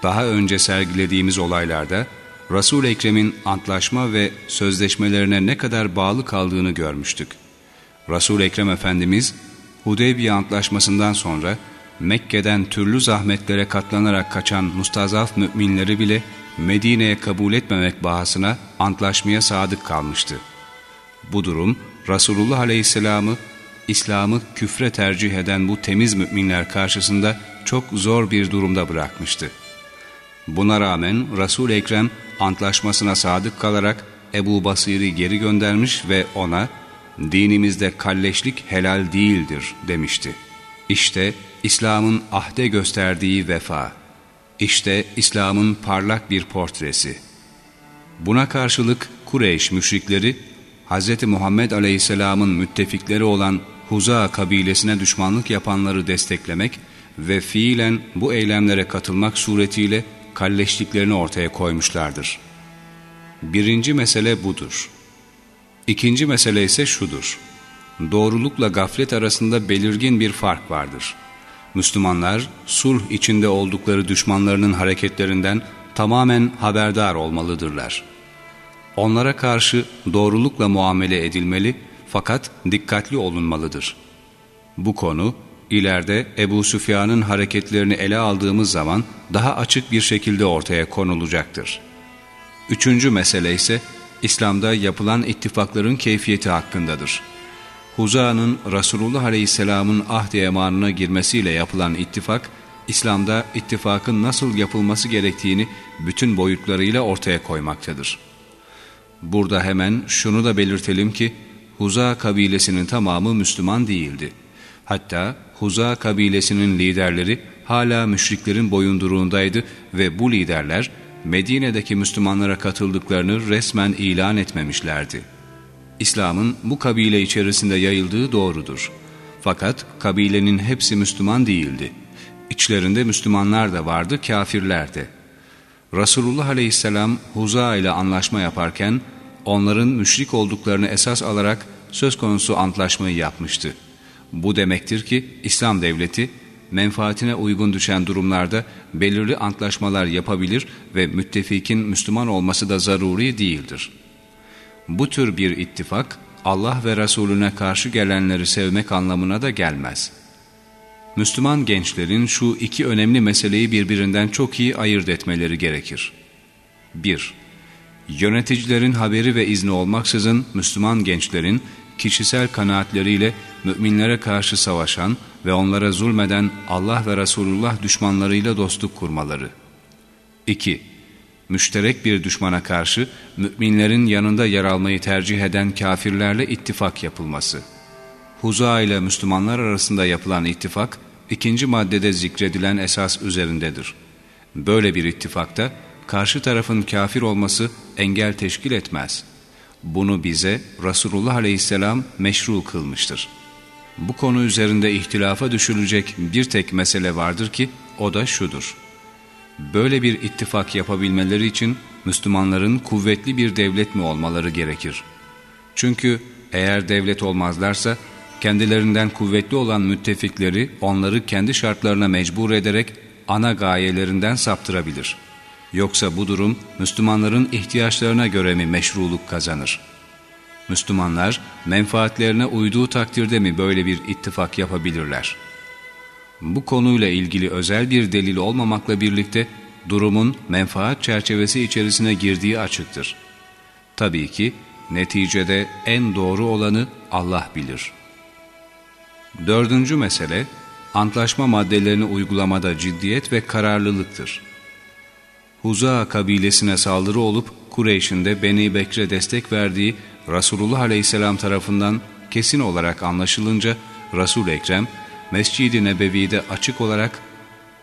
Daha önce sergilediğimiz olaylarda, resul Ekrem'in antlaşma ve sözleşmelerine ne kadar bağlı kaldığını görmüştük. resul Ekrem Efendimiz, Hudeybiye Antlaşması'ndan sonra Mekke'den türlü zahmetlere katlanarak kaçan mustazaf müminleri bile Medine'ye kabul etmemek bahasına antlaşmaya sadık kalmıştı. Bu durum Resulullah Aleyhisselam'ı İslam'ı küfre tercih eden bu temiz müminler karşısında çok zor bir durumda bırakmıştı. Buna rağmen Resul Ekrem antlaşmasına sadık kalarak Ebu Basir'i geri göndermiş ve ona dinimizde kalleşlik helal değildir demişti. İşte İslam'ın ahde gösterdiği vefa, işte İslam'ın parlak bir portresi. Buna karşılık Kureyş müşrikleri Hz. Muhammed Aleyhisselam'ın müttefikleri olan Huza kabilesine düşmanlık yapanları desteklemek ve fiilen bu eylemlere katılmak suretiyle kalleşliklerini ortaya koymuşlardır. Birinci mesele budur. İkinci mesele ise şudur. Doğrulukla gaflet arasında belirgin bir fark vardır. Müslümanlar sulh içinde oldukları düşmanlarının hareketlerinden tamamen haberdar olmalıdırlar. Onlara karşı doğrulukla muamele edilmeli fakat dikkatli olunmalıdır. Bu konu ileride Ebu Süfyan'ın hareketlerini ele aldığımız zaman daha açık bir şekilde ortaya konulacaktır. Üçüncü mesele ise İslam'da yapılan ittifakların keyfiyeti hakkındadır. Huza'nın Resulullah Aleyhisselam'ın ahd-i emanına girmesiyle yapılan ittifak, İslam'da ittifakın nasıl yapılması gerektiğini bütün boyutlarıyla ortaya koymaktadır. Burada hemen şunu da belirtelim ki, Huza kabilesinin tamamı Müslüman değildi. Hatta Huza kabilesinin liderleri hala müşriklerin boyunduruğundaydı ve bu liderler Medine'deki Müslümanlara katıldıklarını resmen ilan etmemişlerdi. İslam'ın bu kabile içerisinde yayıldığı doğrudur. Fakat kabilenin hepsi Müslüman değildi. İçlerinde Müslümanlar da vardı, kafirler de. Resulullah Aleyhisselam Huza ile anlaşma yaparken onların müşrik olduklarını esas alarak söz konusu antlaşmayı yapmıştı. Bu demektir ki İslam devleti menfaatine uygun düşen durumlarda belirli antlaşmalar yapabilir ve müttefikin Müslüman olması da zaruri değildir. Bu tür bir ittifak Allah ve Resulüne karşı gelenleri sevmek anlamına da gelmez. Müslüman gençlerin şu iki önemli meseleyi birbirinden çok iyi ayırt etmeleri gerekir. 1. Yöneticilerin haberi ve izni olmaksızın Müslüman gençlerin kişisel kanaatleriyle müminlere karşı savaşan ve onlara zulmeden Allah ve Resulullah düşmanlarıyla dostluk kurmaları. 2. Müşterek bir düşmana karşı müminlerin yanında yer almayı tercih eden kafirlerle ittifak yapılması. Huza ile Müslümanlar arasında yapılan ittifak, ikinci maddede zikredilen esas üzerindedir. Böyle bir ittifakta karşı tarafın kafir olması engel teşkil etmez. Bunu bize Resulullah Aleyhisselam meşru kılmıştır. Bu konu üzerinde ihtilafa düşülecek bir tek mesele vardır ki o da şudur. Böyle bir ittifak yapabilmeleri için Müslümanların kuvvetli bir devlet mi olmaları gerekir? Çünkü eğer devlet olmazlarsa kendilerinden kuvvetli olan müttefikleri onları kendi şartlarına mecbur ederek ana gayelerinden saptırabilir. Yoksa bu durum Müslümanların ihtiyaçlarına göre mi meşruluk kazanır? Müslümanlar menfaatlerine uyduğu takdirde mi böyle bir ittifak yapabilirler? Bu konuyla ilgili özel bir delil olmamakla birlikte durumun menfaat çerçevesi içerisine girdiği açıktır. Tabii ki neticede en doğru olanı Allah bilir. Dördüncü mesele, antlaşma maddelerini uygulamada ciddiyet ve kararlılıktır. Huza kabilesine saldırı olup Kureyş'in de Beni Bekre destek verdiği Resulullah Aleyhisselam tarafından kesin olarak anlaşılınca Resul Ekrem Mescid-i Nebevi'de açık olarak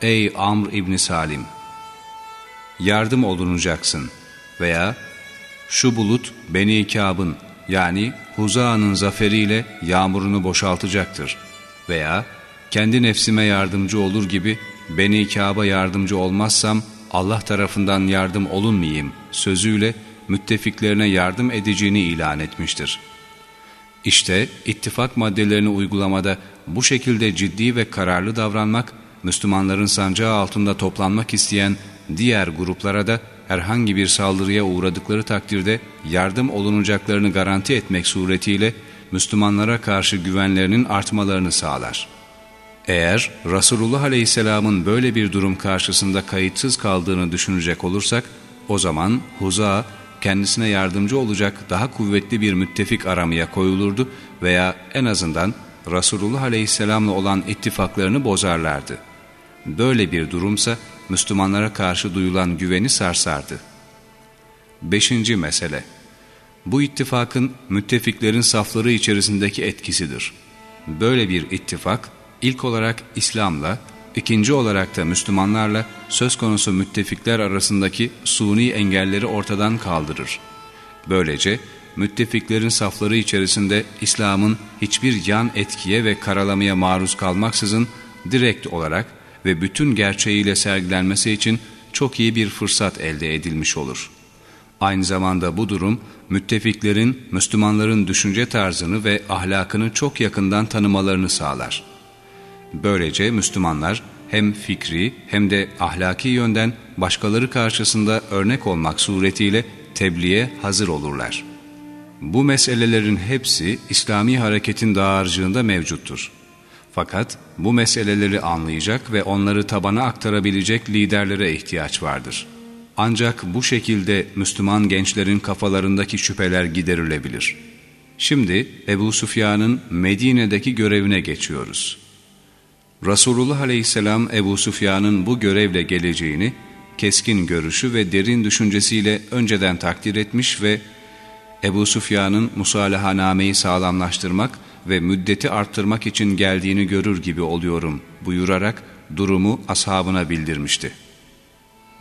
Ey Amr İbni Salim! Yardım olunacaksın veya şu bulut Beni Kâb'ın yani Huza'nın zaferiyle yağmurunu boşaltacaktır veya kendi nefsime yardımcı olur gibi Beni Kâb'a yardımcı olmazsam Allah tarafından yardım olunmayayım sözüyle müttefiklerine yardım edeceğini ilan etmiştir. İşte ittifak maddelerini uygulamada bu şekilde ciddi ve kararlı davranmak, Müslümanların sancağı altında toplanmak isteyen diğer gruplara da herhangi bir saldırıya uğradıkları takdirde yardım olunacaklarını garanti etmek suretiyle Müslümanlara karşı güvenlerinin artmalarını sağlar. Eğer Resulullah Aleyhisselam'ın böyle bir durum karşısında kayıtsız kaldığını düşünecek olursak, o zaman Huza kendisine yardımcı olacak daha kuvvetli bir müttefik aramaya koyulurdu veya en azından Resulullah Aleyhisselam'la olan ittifaklarını bozarlardı. Böyle bir durumsa Müslümanlara karşı duyulan güveni sarsardı. Beşinci mesele Bu ittifakın müttefiklerin safları içerisindeki etkisidir. Böyle bir ittifak ilk olarak İslam'la, ikinci olarak da Müslümanlarla söz konusu müttefikler arasındaki suni engelleri ortadan kaldırır. Böylece müttefiklerin safları içerisinde İslam'ın hiçbir yan etkiye ve karalamaya maruz kalmaksızın direkt olarak ve bütün gerçeğiyle sergilenmesi için çok iyi bir fırsat elde edilmiş olur. Aynı zamanda bu durum müttefiklerin Müslümanların düşünce tarzını ve ahlakını çok yakından tanımalarını sağlar. Böylece Müslümanlar hem fikri hem de ahlaki yönden başkaları karşısında örnek olmak suretiyle tebliğe hazır olurlar. Bu meselelerin hepsi İslami hareketin dağarcığında mevcuttur. Fakat bu meseleleri anlayacak ve onları tabana aktarabilecek liderlere ihtiyaç vardır. Ancak bu şekilde Müslüman gençlerin kafalarındaki şüpheler giderilebilir. Şimdi Ebu Sufyan'ın Medine'deki görevine geçiyoruz. Resulullah Aleyhisselam Ebu Sufyan'ın bu görevle geleceğini keskin görüşü ve derin düşüncesiyle önceden takdir etmiş ve Ebu Sufyan'ın musalahanameyi sağlamlaştırmak ve müddeti arttırmak için geldiğini görür gibi oluyorum buyurarak durumu ashabına bildirmişti.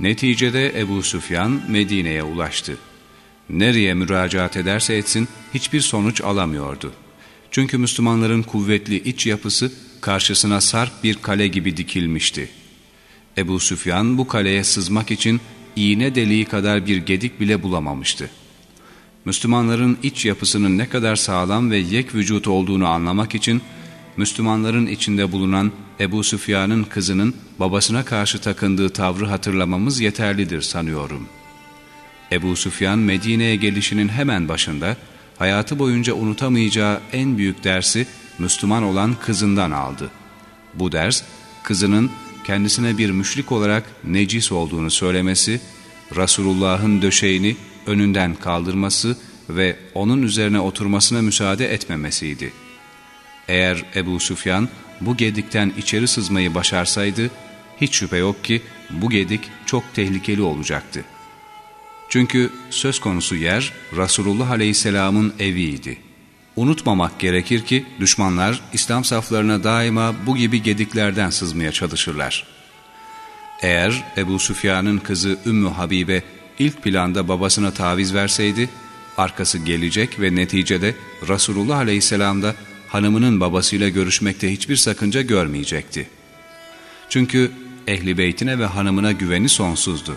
Neticede Ebu Süfyan Medine'ye ulaştı. Nereye müracaat ederse etsin hiçbir sonuç alamıyordu. Çünkü Müslümanların kuvvetli iç yapısı karşısına sarp bir kale gibi dikilmişti. Ebu Süfyan bu kaleye sızmak için iğne deliği kadar bir gedik bile bulamamıştı. Müslümanların iç yapısının ne kadar sağlam ve yek vücut olduğunu anlamak için Müslümanların içinde bulunan Ebu Süfyan'ın kızının babasına karşı takındığı tavrı hatırlamamız yeterlidir sanıyorum. Ebu Süfyan Medine'ye gelişinin hemen başında hayatı boyunca unutamayacağı en büyük dersi Müslüman olan kızından aldı. Bu ders kızının kendisine bir müşrik olarak necis olduğunu söylemesi, Resulullah'ın döşeğini önünden kaldırması ve onun üzerine oturmasına müsaade etmemesiydi. Eğer Ebu Süfyan bu gedikten içeri sızmayı başarsaydı, hiç şüphe yok ki bu gedik çok tehlikeli olacaktı. Çünkü söz konusu yer Resulullah Aleyhisselam'ın eviydi. Unutmamak gerekir ki düşmanlar İslam saflarına daima bu gibi gediklerden sızmaya çalışırlar. Eğer Ebu Süfyan'ın kızı Ümmü Habibe ilk planda babasına taviz verseydi, arkası gelecek ve neticede Resulullah Aleyhisselam da hanımının babasıyla görüşmekte hiçbir sakınca görmeyecekti. Çünkü ehli beytine ve hanımına güveni sonsuzdu.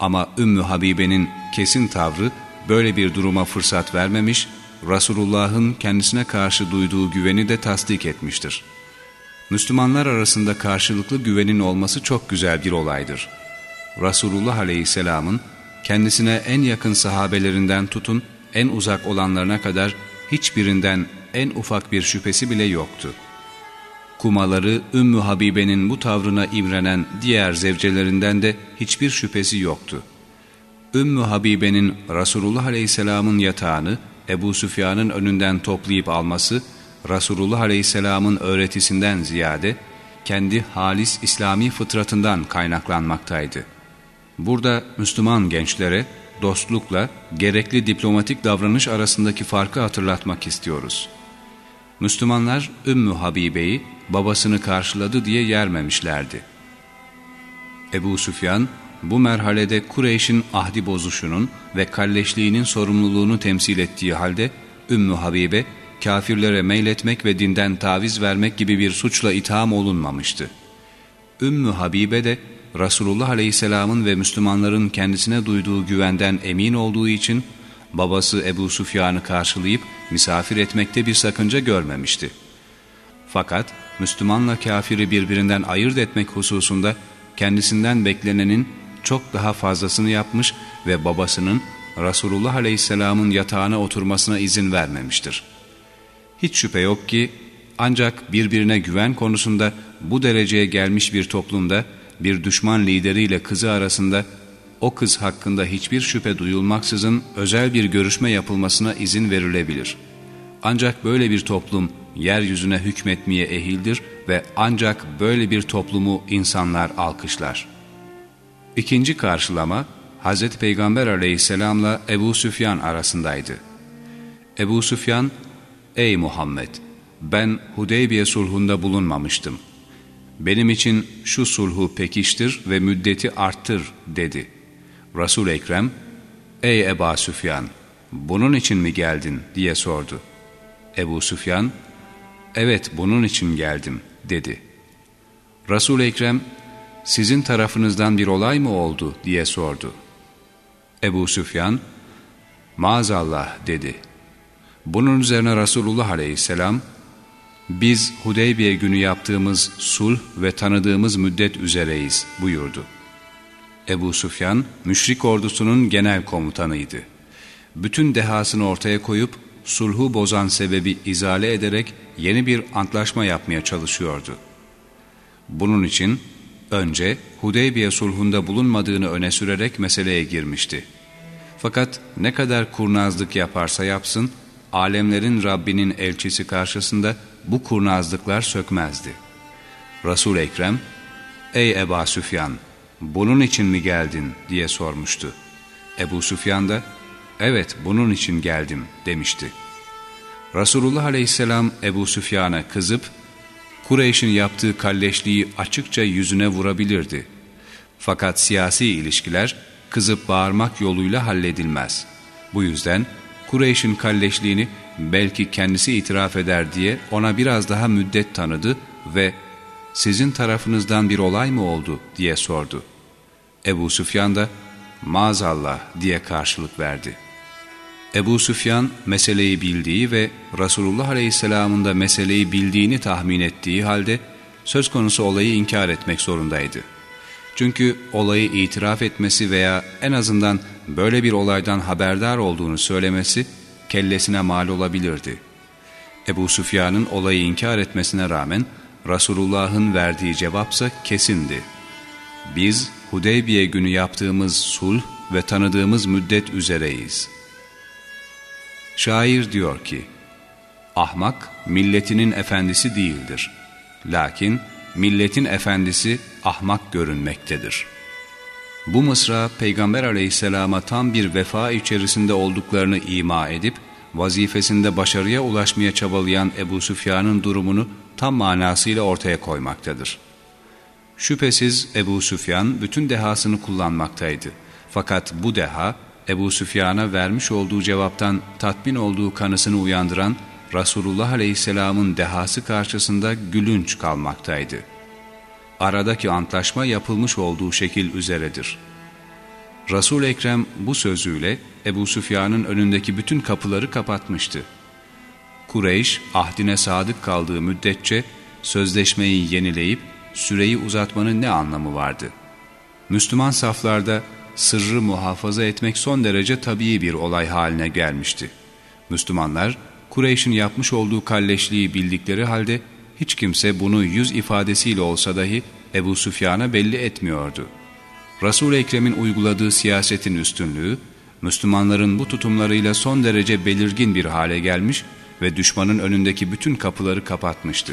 Ama Ümmü Habibe'nin kesin tavrı böyle bir duruma fırsat vermemiş, Resulullah'ın kendisine karşı duyduğu güveni de tasdik etmiştir. Müslümanlar arasında karşılıklı güvenin olması çok güzel bir olaydır. Resulullah Aleyhisselam'ın kendisine en yakın sahabelerinden tutun en uzak olanlarına kadar hiçbirinden en ufak bir şüphesi bile yoktu. Kumaları Ümmü Habibe'nin bu tavrına imrenen diğer zevcelerinden de hiçbir şüphesi yoktu. Ümmü Habibe'nin Resulullah Aleyhisselam'ın yatağını Ebu Süfyan'ın önünden toplayıp alması, Resulullah Aleyhisselam'ın öğretisinden ziyade, kendi halis İslami fıtratından kaynaklanmaktaydı. Burada Müslüman gençlere dostlukla gerekli diplomatik davranış arasındaki farkı hatırlatmak istiyoruz. Müslümanlar Ümmü Habibe'yi babasını karşıladı diye yermemişlerdi. Ebu Süfyan bu merhalede Kureyş'in ahdi bozuşunun ve kalleşliğinin sorumluluğunu temsil ettiği halde Ümmü Habibe kafirlere meyletmek ve dinden taviz vermek gibi bir suçla itham olunmamıştı. Ümmü Habibe de Resulullah Aleyhisselam'ın ve Müslümanların kendisine duyduğu güvenden emin olduğu için babası Ebu Sufyan'ı karşılayıp misafir etmekte bir sakınca görmemişti. Fakat Müslümanla kafiri birbirinden ayırt etmek hususunda kendisinden beklenenin çok daha fazlasını yapmış ve babasının Resulullah Aleyhisselam'ın yatağına oturmasına izin vermemiştir. Hiç şüphe yok ki ancak birbirine güven konusunda bu dereceye gelmiş bir toplumda bir düşman lideriyle kızı arasında o kız hakkında hiçbir şüphe duyulmaksızın özel bir görüşme yapılmasına izin verilebilir. Ancak böyle bir toplum yeryüzüne hükmetmeye ehildir ve ancak böyle bir toplumu insanlar alkışlar. İkinci karşılama Hz. Peygamber aleyhisselamla Ebu Süfyan arasındaydı. Ebu Süfyan, ''Ey Muhammed, ben Hudeybiye sulhunda bulunmamıştım. Benim için şu sulhu pekiştir ve müddeti arttır.'' dedi. Resul Ekrem, ''Ey Eba Süfyan, bunun için mi geldin?'' diye sordu. Ebu Süfyan, ''Evet bunun için geldim.'' dedi. Resul Ekrem, sizin tarafınızdan bir olay mı oldu diye sordu. Ebu Süfyan, maazallah dedi. Bunun üzerine Resulullah aleyhisselam, biz Hudeybiye günü yaptığımız sulh ve tanıdığımız müddet üzereyiz buyurdu. Ebu Süfyan, müşrik ordusunun genel komutanıydı. Bütün dehasını ortaya koyup, sulhu bozan sebebi izale ederek yeni bir antlaşma yapmaya çalışıyordu. Bunun için önce Hudeybiye sulhunda bulunmadığını öne sürerek meseleye girmişti. Fakat ne kadar kurnazlık yaparsa yapsın, alemlerin Rabbinin elçisi karşısında bu kurnazlıklar sökmezdi. Resul Ekrem, ''Ey Eba Süfyan, bunun için mi geldin?'' diye sormuştu. Ebu Süfyan da, ''Evet, bunun için geldim.'' demişti. Resulullah Aleyhisselam Ebu Süfyan'a kızıp, Kureyş'in yaptığı kalleşliği açıkça yüzüne vurabilirdi. Fakat siyasi ilişkiler kızıp bağırmak yoluyla halledilmez. Bu yüzden Kureyş'in kalleşliğini belki kendisi itiraf eder diye ona biraz daha müddet tanıdı ve sizin tarafınızdan bir olay mı oldu diye sordu. Ebu Süfyan da maazallah diye karşılık verdi. Ebu Süfyan meseleyi bildiği ve Resulullah Aleyhisselam'ın da meseleyi bildiğini tahmin ettiği halde söz konusu olayı inkar etmek zorundaydı. Çünkü olayı itiraf etmesi veya en azından böyle bir olaydan haberdar olduğunu söylemesi kellesine mal olabilirdi. Ebu Süfyan'ın olayı inkar etmesine rağmen Resulullah'ın verdiği cevapsa kesindi. Biz Hudeybiye günü yaptığımız sulh ve tanıdığımız müddet üzereyiz. Şair diyor ki, Ahmak milletinin efendisi değildir. Lakin milletin efendisi ahmak görünmektedir. Bu mısra Peygamber aleyhisselama tam bir vefa içerisinde olduklarını ima edip, vazifesinde başarıya ulaşmaya çabalayan Ebu Süfyan'ın durumunu tam manasıyla ortaya koymaktadır. Şüphesiz Ebu Süfyan bütün dehasını kullanmaktaydı. Fakat bu deha Ebu Süfyan'a vermiş olduğu cevaptan tatmin olduğu kanısını uyandıran Resulullah Aleyhisselam'ın dehası karşısında gülünç kalmaktaydı. Aradaki antlaşma yapılmış olduğu şekil üzeredir. resul Ekrem bu sözüyle Ebu Süfyan'ın önündeki bütün kapıları kapatmıştı. Kureyş ahdine sadık kaldığı müddetçe sözleşmeyi yenileyip süreyi uzatmanın ne anlamı vardı? Müslüman saflarda sırrı muhafaza etmek son derece tabii bir olay haline gelmişti. Müslümanlar Kureyş'in yapmış olduğu kalleşliği bildikleri halde hiç kimse bunu yüz ifadesiyle olsa dahi Ebu Süfyan'a belli etmiyordu. Resul-i Ekrem'in uyguladığı siyasetin üstünlüğü, Müslümanların bu tutumlarıyla son derece belirgin bir hale gelmiş ve düşmanın önündeki bütün kapıları kapatmıştı.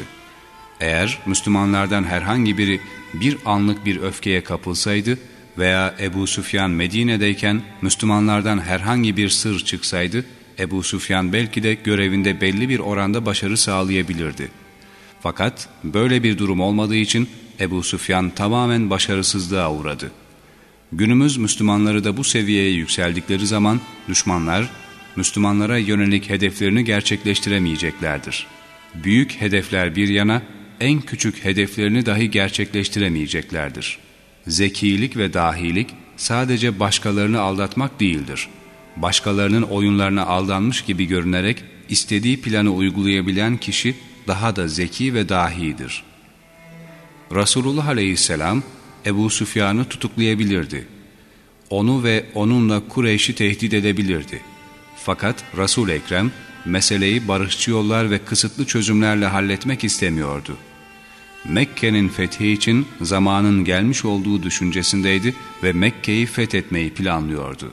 Eğer Müslümanlardan herhangi biri bir anlık bir öfkeye kapılsaydı veya Ebu Süfyan Medine'deyken Müslümanlardan herhangi bir sır çıksaydı, Ebu Süfyan belki de görevinde belli bir oranda başarı sağlayabilirdi. Fakat böyle bir durum olmadığı için Ebu Süfyan tamamen başarısızlığa uğradı. Günümüz Müslümanları da bu seviyeye yükseldikleri zaman düşmanlar, Müslümanlara yönelik hedeflerini gerçekleştiremeyeceklerdir. Büyük hedefler bir yana, en küçük hedeflerini dahi gerçekleştiremeyeceklerdir. Zekilik ve dahilik sadece başkalarını aldatmak değildir. Başkalarının oyunlarına aldanmış gibi görünerek istediği planı uygulayabilen kişi daha da zeki ve dahidir. Resulullah Aleyhisselam Ebu Süfyan'ı tutuklayabilirdi. Onu ve onunla Kureyş'i tehdit edebilirdi. Fakat Resul Ekrem meseleyi barışçı yollar ve kısıtlı çözümlerle halletmek istemiyordu. Mekke'nin fethi için zamanın gelmiş olduğu düşüncesindeydi ve Mekke'yi fethetmeyi planlıyordu.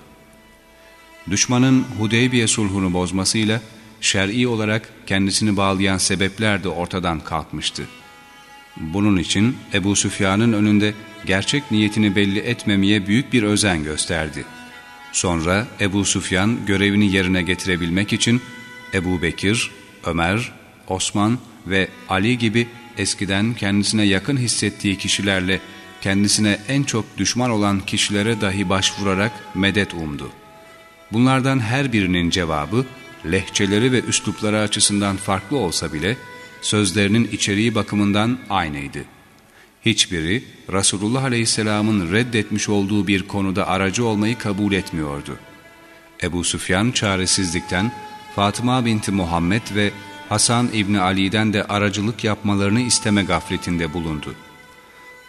Düşmanın Hudeybiye sulhunu bozmasıyla şer'i olarak kendisini bağlayan sebepler de ortadan kalkmıştı. Bunun için Ebu Süfyan'ın önünde gerçek niyetini belli etmemeye büyük bir özen gösterdi. Sonra Ebu Süfyan görevini yerine getirebilmek için Ebu Bekir, Ömer, Osman ve Ali gibi eskiden kendisine yakın hissettiği kişilerle kendisine en çok düşman olan kişilere dahi başvurarak medet umdu. Bunlardan her birinin cevabı lehçeleri ve üslupları açısından farklı olsa bile sözlerinin içeriği bakımından aynıydı. Hiçbiri Resulullah Aleyhisselam'ın reddetmiş olduğu bir konuda aracı olmayı kabul etmiyordu. Ebu Süfyan çaresizlikten Fatıma binti Muhammed ve Hasan İbni Ali'den de aracılık yapmalarını isteme gafletinde bulundu.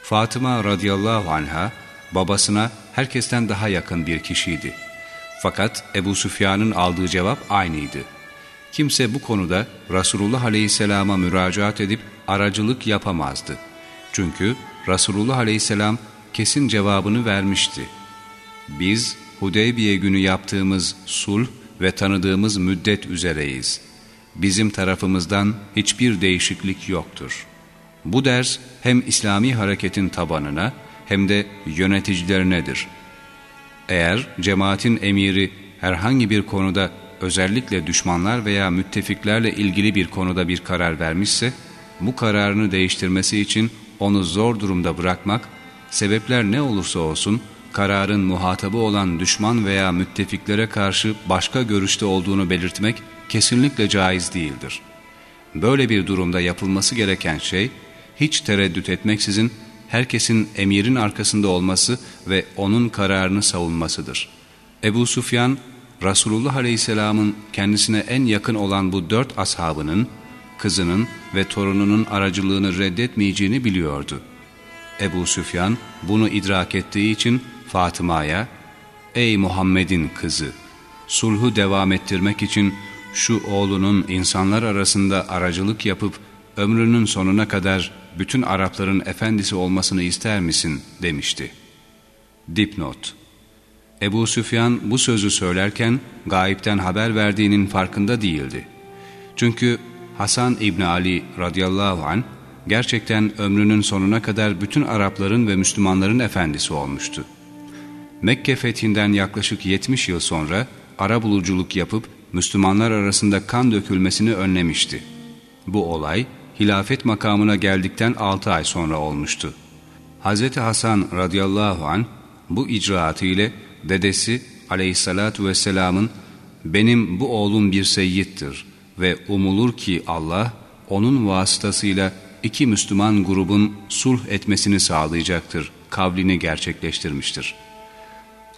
Fatıma radıyallahu anha babasına herkesten daha yakın bir kişiydi. Fakat Ebu Süfyan'ın aldığı cevap aynıydı. Kimse bu konuda Resulullah Aleyhisselam'a müracaat edip aracılık yapamazdı. Çünkü Resulullah Aleyhisselam kesin cevabını vermişti. Biz Hudeybiye günü yaptığımız sulh ve tanıdığımız müddet üzereyiz. Bizim tarafımızdan hiçbir değişiklik yoktur. Bu ders hem İslami hareketin tabanına hem de yöneticilerinedir. Eğer cemaatin emiri herhangi bir konuda özellikle düşmanlar veya müttefiklerle ilgili bir konuda bir karar vermişse, bu kararını değiştirmesi için onu zor durumda bırakmak, sebepler ne olursa olsun, kararın muhatabı olan düşman veya müttefiklere karşı başka görüşte olduğunu belirtmek kesinlikle caiz değildir. Böyle bir durumda yapılması gereken şey, hiç tereddüt etmeksizin herkesin emirin arkasında olması ve onun kararını savunmasıdır. Ebu Sufyan, Resulullah Aleyhisselam'ın kendisine en yakın olan bu dört ashabının, kızının ve torununun aracılığını reddetmeyeceğini biliyordu. Ebu Süfyan bunu idrak ettiği için Fatıma'ya, ''Ey Muhammed'in kızı, sulhu devam ettirmek için şu oğlunun insanlar arasında aracılık yapıp ömrünün sonuna kadar bütün Arapların efendisi olmasını ister misin?'' demişti. Dipnot Ebu Süfyan bu sözü söylerken gayipten haber verdiğinin farkında değildi. Çünkü Hasan İbni Ali radıyallahu an gerçekten ömrünün sonuna kadar bütün Arapların ve Müslümanların efendisi olmuştu. Mekke fethinden yaklaşık 70 yıl sonra ara buluculuk yapıp Müslümanlar arasında kan dökülmesini önlemişti. Bu olay hilafet makamına geldikten 6 ay sonra olmuştu. Hz. Hasan radıyallahu an bu icraatı ile dedesi aleyhissalatu vesselamın benim bu oğlum bir seyyittir ve umulur ki Allah onun vasıtasıyla iki Müslüman grubun sulh etmesini sağlayacaktır kavlini gerçekleştirmiştir.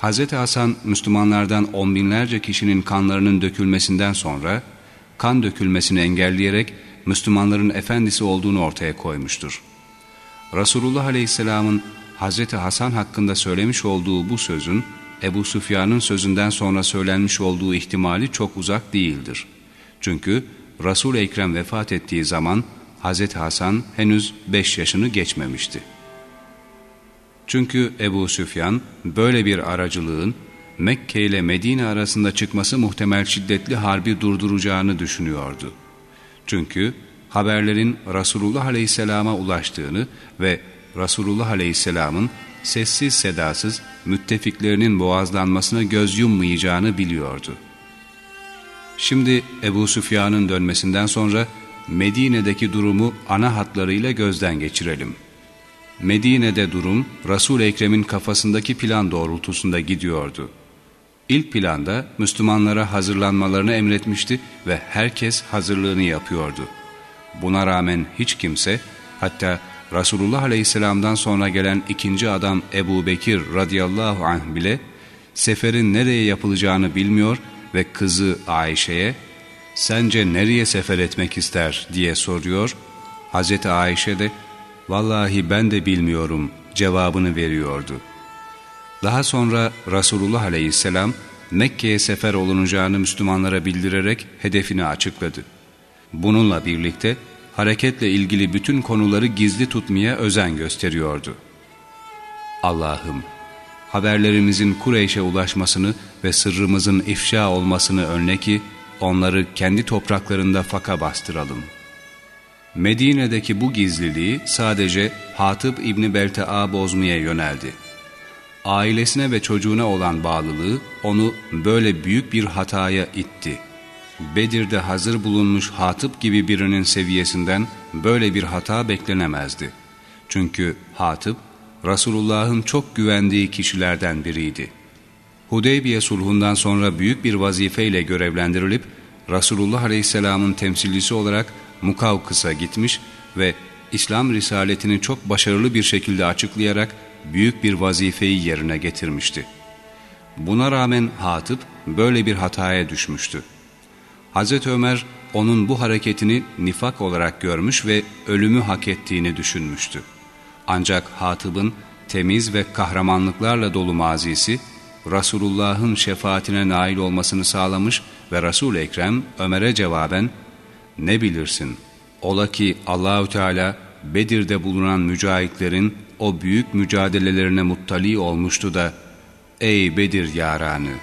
Hz. Hasan Müslümanlardan on binlerce kişinin kanlarının dökülmesinden sonra kan dökülmesini engelleyerek Müslümanların efendisi olduğunu ortaya koymuştur. Resulullah Aleyhisselam'ın Hz. Hasan hakkında söylemiş olduğu bu sözün Ebu Süfyan'ın sözünden sonra söylenmiş olduğu ihtimali çok uzak değildir. Çünkü Resul-i Ekrem vefat ettiği zaman Hazreti Hasan henüz 5 yaşını geçmemişti. Çünkü Ebu Süfyan böyle bir aracılığın Mekke ile Medine arasında çıkması muhtemel şiddetli harbi durduracağını düşünüyordu. Çünkü haberlerin Resulullah Aleyhisselam'a ulaştığını ve Resulullah Aleyhisselam'ın sessiz sedasız müttefiklerinin boğazlanmasına göz yummayacağını biliyordu. Şimdi Ebu Süfyan'ın dönmesinden sonra Medine'deki durumu ana hatlarıyla gözden geçirelim. Medine'de durum Resul Ekrem'in kafasındaki plan doğrultusunda gidiyordu. İlk planda Müslümanlara hazırlanmalarını emretmişti ve herkes hazırlığını yapıyordu. Buna rağmen hiç kimse hatta Resulullah Aleyhisselam'dan sonra gelen ikinci adam Ebu Bekir radıyallahu anh bile seferin nereye yapılacağını bilmiyor ve kızı Ayşe'ye sence nereye sefer etmek ister diye soruyor. Hazreti Ayşe de vallahi ben de bilmiyorum cevabını veriyordu. Daha sonra Resulullah aleyhisselam Mekke'ye sefer olunacağını Müslümanlara bildirerek hedefini açıkladı. Bununla birlikte hareketle ilgili bütün konuları gizli tutmaya özen gösteriyordu. Allah'ım haberlerimizin Kureyş'e ulaşmasını ve sırrımızın ifşa olmasını önle ki onları kendi topraklarında faka bastıralım. Medine'deki bu gizliliği sadece Hatip İbni Belte'a bozmaya yöneldi. Ailesine ve çocuğuna olan bağlılığı onu böyle büyük bir hataya itti. Bedir'de hazır bulunmuş Hatip gibi birinin seviyesinden böyle bir hata beklenemezdi. Çünkü Hatip, Resulullah'ın çok güvendiği kişilerden biriydi. Hudeybiye sulhundan sonra büyük bir vazifeyle görevlendirilip Resulullah Aleyhisselam'ın temsilcisi olarak Mukavkıs'a gitmiş ve İslam risaletini çok başarılı bir şekilde açıklayarak büyük bir vazifeyi yerine getirmişti. Buna rağmen Hatip böyle bir hataya düşmüştü. Hazreti Ömer onun bu hareketini nifak olarak görmüş ve ölümü hak ettiğini düşünmüştü. Ancak Hatip'in temiz ve kahramanlıklarla dolu mazisi, Resulullah'ın şefaatine nail olmasını sağlamış ve Resul Ekrem Ömer'e cevaben ne bilirsin ola ki Allahü Teala Bedir'de bulunan mücahitlerin o büyük mücadelelerine muttali olmuştu da ey Bedir yaranı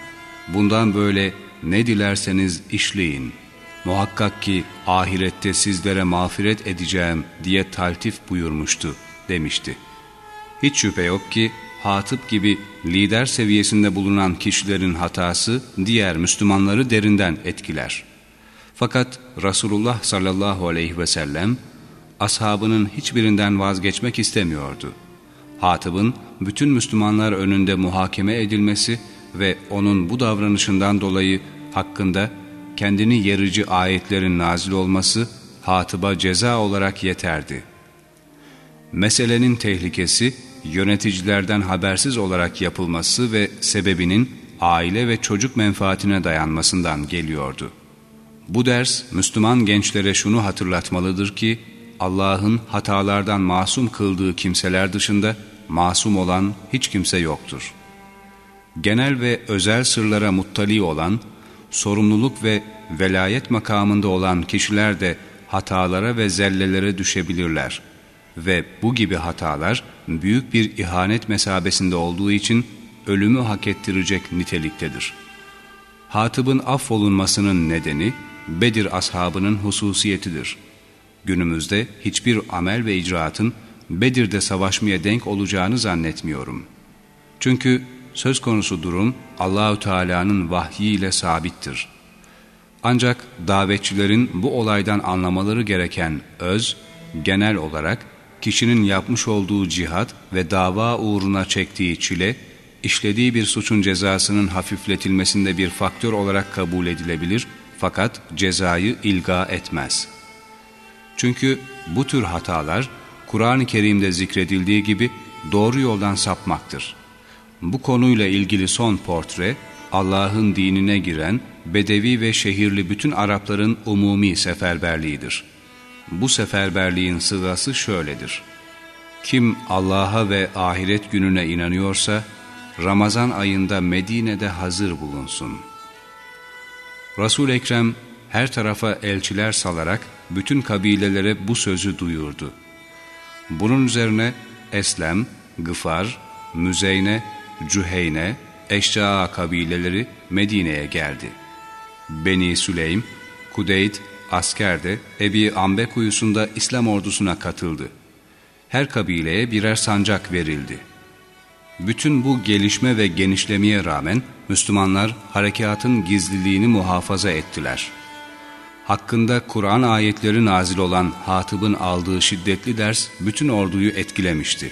bundan böyle ne dilerseniz işleyin muhakkak ki ahirette sizlere mağfiret edeceğim diye taltif buyurmuştu demişti. Hiç şüphe yok ki Hatip gibi lider seviyesinde bulunan kişilerin hatası diğer Müslümanları derinden etkiler. Fakat Resulullah sallallahu aleyhi ve sellem ashabının hiçbirinden vazgeçmek istemiyordu. Hatip'in bütün Müslümanlar önünde muhakeme edilmesi ve onun bu davranışından dolayı hakkında kendini yerici ayetlerin nazil olması Hatip'a ceza olarak yeterdi. Meselenin tehlikesi yöneticilerden habersiz olarak yapılması ve sebebinin aile ve çocuk menfaatine dayanmasından geliyordu. Bu ders Müslüman gençlere şunu hatırlatmalıdır ki Allah'ın hatalardan masum kıldığı kimseler dışında masum olan hiç kimse yoktur. Genel ve özel sırlara muttali olan, sorumluluk ve velayet makamında olan kişiler de hatalara ve zellelere düşebilirler ve bu gibi hatalar büyük bir ihanet mesabesinde olduğu için ölümü hak ettirecek niteliktedir. Hatib'in affolunmasının nedeni Bedir ashabının hususiyetidir. Günümüzde hiçbir amel ve icraatın Bedir'de savaşmaya denk olacağını zannetmiyorum. Çünkü söz konusu durum Allahü Teala'nın vahyiyle sabittir. Ancak davetçilerin bu olaydan anlamaları gereken öz, genel olarak kişinin yapmış olduğu cihat ve dava uğruna çektiği çile, işlediği bir suçun cezasının hafifletilmesinde bir faktör olarak kabul edilebilir fakat cezayı ilga etmez. Çünkü bu tür hatalar Kur'an-ı Kerim'de zikredildiği gibi doğru yoldan sapmaktır. Bu konuyla ilgili son portre, Allah'ın dinine giren Bedevi ve şehirli bütün Arapların umumi seferberliğidir. Bu seferberliğin sırası şöyledir. Kim Allah'a ve ahiret gününe inanıyorsa, Ramazan ayında Medine'de hazır bulunsun. resul Ekrem her tarafa elçiler salarak bütün kabilelere bu sözü duyurdu. Bunun üzerine Eslem, Gıfar, Müzeyne, Cüheyne, Eşca'a kabileleri Medine'ye geldi. Beni Süleym, Kudeyt, asker de Ebi Ambe kuyusunda İslam ordusuna katıldı. Her kabileye birer sancak verildi. Bütün bu gelişme ve genişlemeye rağmen Müslümanlar harekatın gizliliğini muhafaza ettiler. Hakkında Kur'an ayetleri nazil olan Hatıb'ın aldığı şiddetli ders bütün orduyu etkilemişti.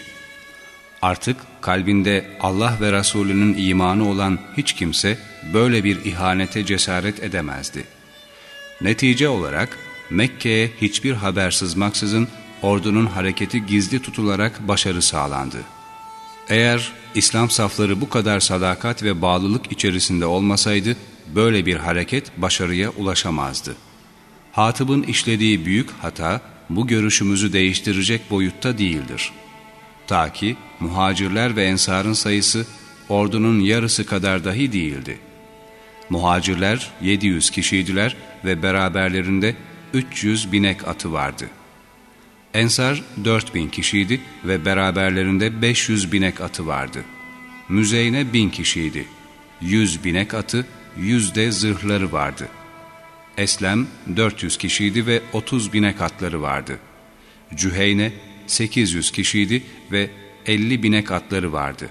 Artık kalbinde Allah ve Resulünün imanı olan hiç kimse böyle bir ihanete cesaret edemezdi. Netice olarak Mekke'ye hiçbir haber sızmaksızın ordunun hareketi gizli tutularak başarı sağlandı. Eğer İslam safları bu kadar sadakat ve bağlılık içerisinde olmasaydı böyle bir hareket başarıya ulaşamazdı. Hatıb'ın işlediği büyük hata bu görüşümüzü değiştirecek boyutta değildir. Ta ki muhacirler ve ensarın sayısı ordunun yarısı kadar dahi değildi. Muhacirler 700 kişiydiler ve beraberlerinde 300 binek atı vardı. Ensar 4000 kişiydi ve beraberlerinde 500 binek atı vardı. Müzeyne 1000 kişiydi. 100 binek atı, 100 de zırhları vardı. Eslem 400 kişiydi ve 30 binek atları vardı. Cüheyne 800 kişiydi ve 50 binek atları vardı.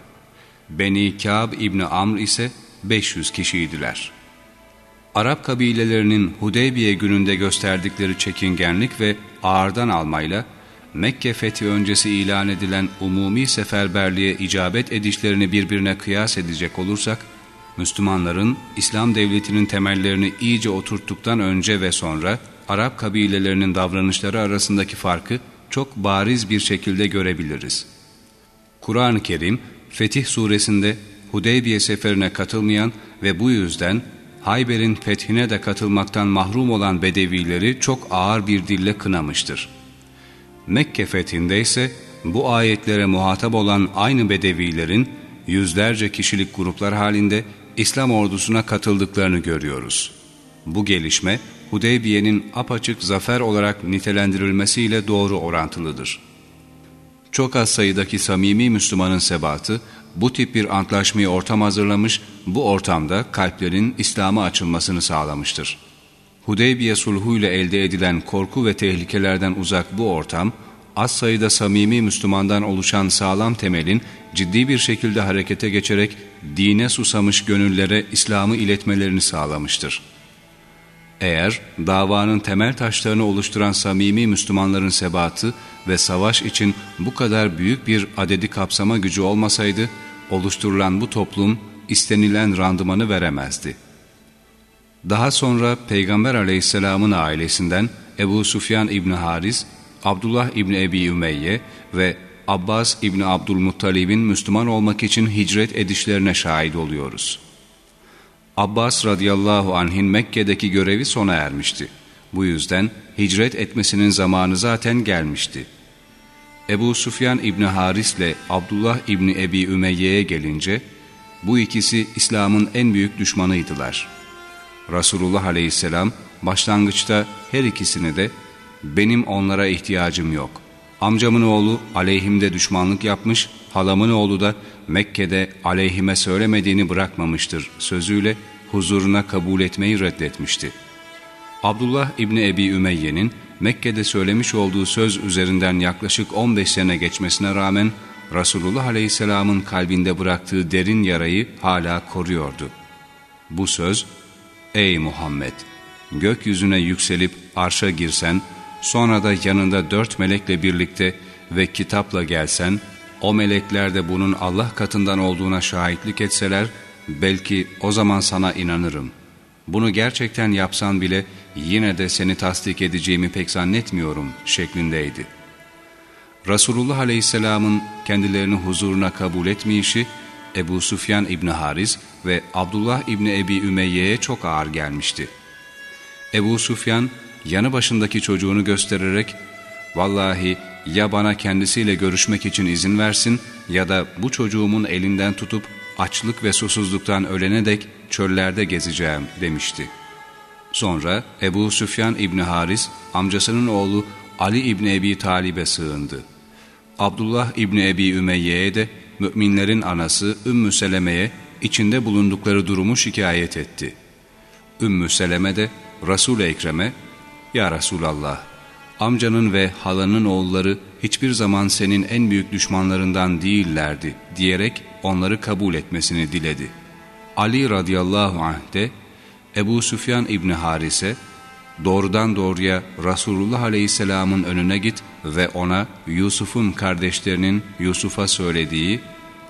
Beni Kâb İbni Amr ise 500 kişiydiler. Arap kabilelerinin Hudeybiye gününde gösterdikleri çekingenlik ve ağırdan almayla Mekke fethi öncesi ilan edilen umumi seferberliğe icabet edişlerini birbirine kıyas edecek olursak, Müslümanların İslam devletinin temellerini iyice oturttuktan önce ve sonra Arap kabilelerinin davranışları arasındaki farkı çok bariz bir şekilde görebiliriz. Kur'an-ı Kerim, Fetih suresinde Hudeybiye seferine katılmayan ve bu yüzden Hayber'in fethine de katılmaktan mahrum olan Bedevileri çok ağır bir dille kınamıştır. Mekke fethinde ise bu ayetlere muhatap olan aynı Bedevilerin yüzlerce kişilik gruplar halinde İslam ordusuna katıldıklarını görüyoruz. Bu gelişme Hudeybiye'nin apaçık zafer olarak nitelendirilmesiyle doğru orantılıdır. Çok az sayıdaki samimi Müslümanın sebatı bu tip bir antlaşmayı ortam hazırlamış, bu ortamda kalplerin İslam'a açılmasını sağlamıştır. Hudeybiye sulhuyla elde edilen korku ve tehlikelerden uzak bu ortam, az sayıda samimi Müslümandan oluşan sağlam temelin ciddi bir şekilde harekete geçerek dine susamış gönüllere İslam'ı iletmelerini sağlamıştır. Eğer davanın temel taşlarını oluşturan samimi Müslümanların sebatı ve savaş için bu kadar büyük bir adedi kapsama gücü olmasaydı, oluşturulan bu toplum istenilen randımanı veremezdi. Daha sonra Peygamber aleyhisselamın ailesinden Ebu Sufyan İbni Haris, Abdullah İbni Ebi Ümeyye ve Abbas İbni Abdülmuttalib'in Müslüman olmak için hicret edişlerine şahit oluyoruz. Abbas radıyallahu anh'in Mekke'deki görevi sona ermişti. Bu yüzden hicret etmesinin zamanı zaten gelmişti. Ebu Sufyan İbni Haris ile Abdullah İbni Ebi Ümeyye'ye gelince, bu ikisi İslam'ın en büyük düşmanıydılar. Resulullah aleyhisselam başlangıçta her ikisini de benim onlara ihtiyacım yok. Amcamın oğlu aleyhimde düşmanlık yapmış, halamın oğlu da Mekke'de aleyhime söylemediğini bırakmamıştır sözüyle huzuruna kabul etmeyi reddetmişti. Abdullah İbni Ebi Ümeyye'nin Mekke'de söylemiş olduğu söz üzerinden yaklaşık 15 sene geçmesine rağmen Resulullah Aleyhisselam'ın kalbinde bıraktığı derin yarayı hala koruyordu. Bu söz, Ey Muhammed! Gökyüzüne yükselip arşa girsen, sonra da yanında dört melekle birlikte ve kitapla gelsen, o melekler de bunun Allah katından olduğuna şahitlik etseler, belki o zaman sana inanırım. Bunu gerçekten yapsan bile yine de seni tasdik edeceğimi pek zannetmiyorum şeklindeydi. Resulullah Aleyhisselam'ın kendilerini huzuruna kabul etmeyişi, Ebu Sufyan İbni Haris ve Abdullah İbni Ebi Ümeyye'ye çok ağır gelmişti. Ebu Sufyan yanı başındaki çocuğunu göstererek ''Vallahi ya bana kendisiyle görüşmek için izin versin ya da bu çocuğumun elinden tutup açlık ve susuzluktan ölene dek çöllerde gezeceğim demişti. Sonra Ebu Süfyan İbni Haris amcasının oğlu Ali İbni Ebi Talib'e sığındı. Abdullah İbni Ebi Ümeyye'ye de müminlerin anası Ümmü Seleme'ye içinde bulundukları durumu şikayet etti. Ümmü Seleme de Resul-i Ekrem'e ''Ya Resulallah, amcanın ve halanın oğulları hiçbir zaman senin en büyük düşmanlarından değillerdi.'' diyerek onları kabul etmesini diledi. Ali radıyallahu anh de Ebu Süfyan İbni Harise doğrudan doğruya Resulullah Aleyhisselam'ın önüne git ve ona Yusuf'un kardeşlerinin Yusuf'a söylediği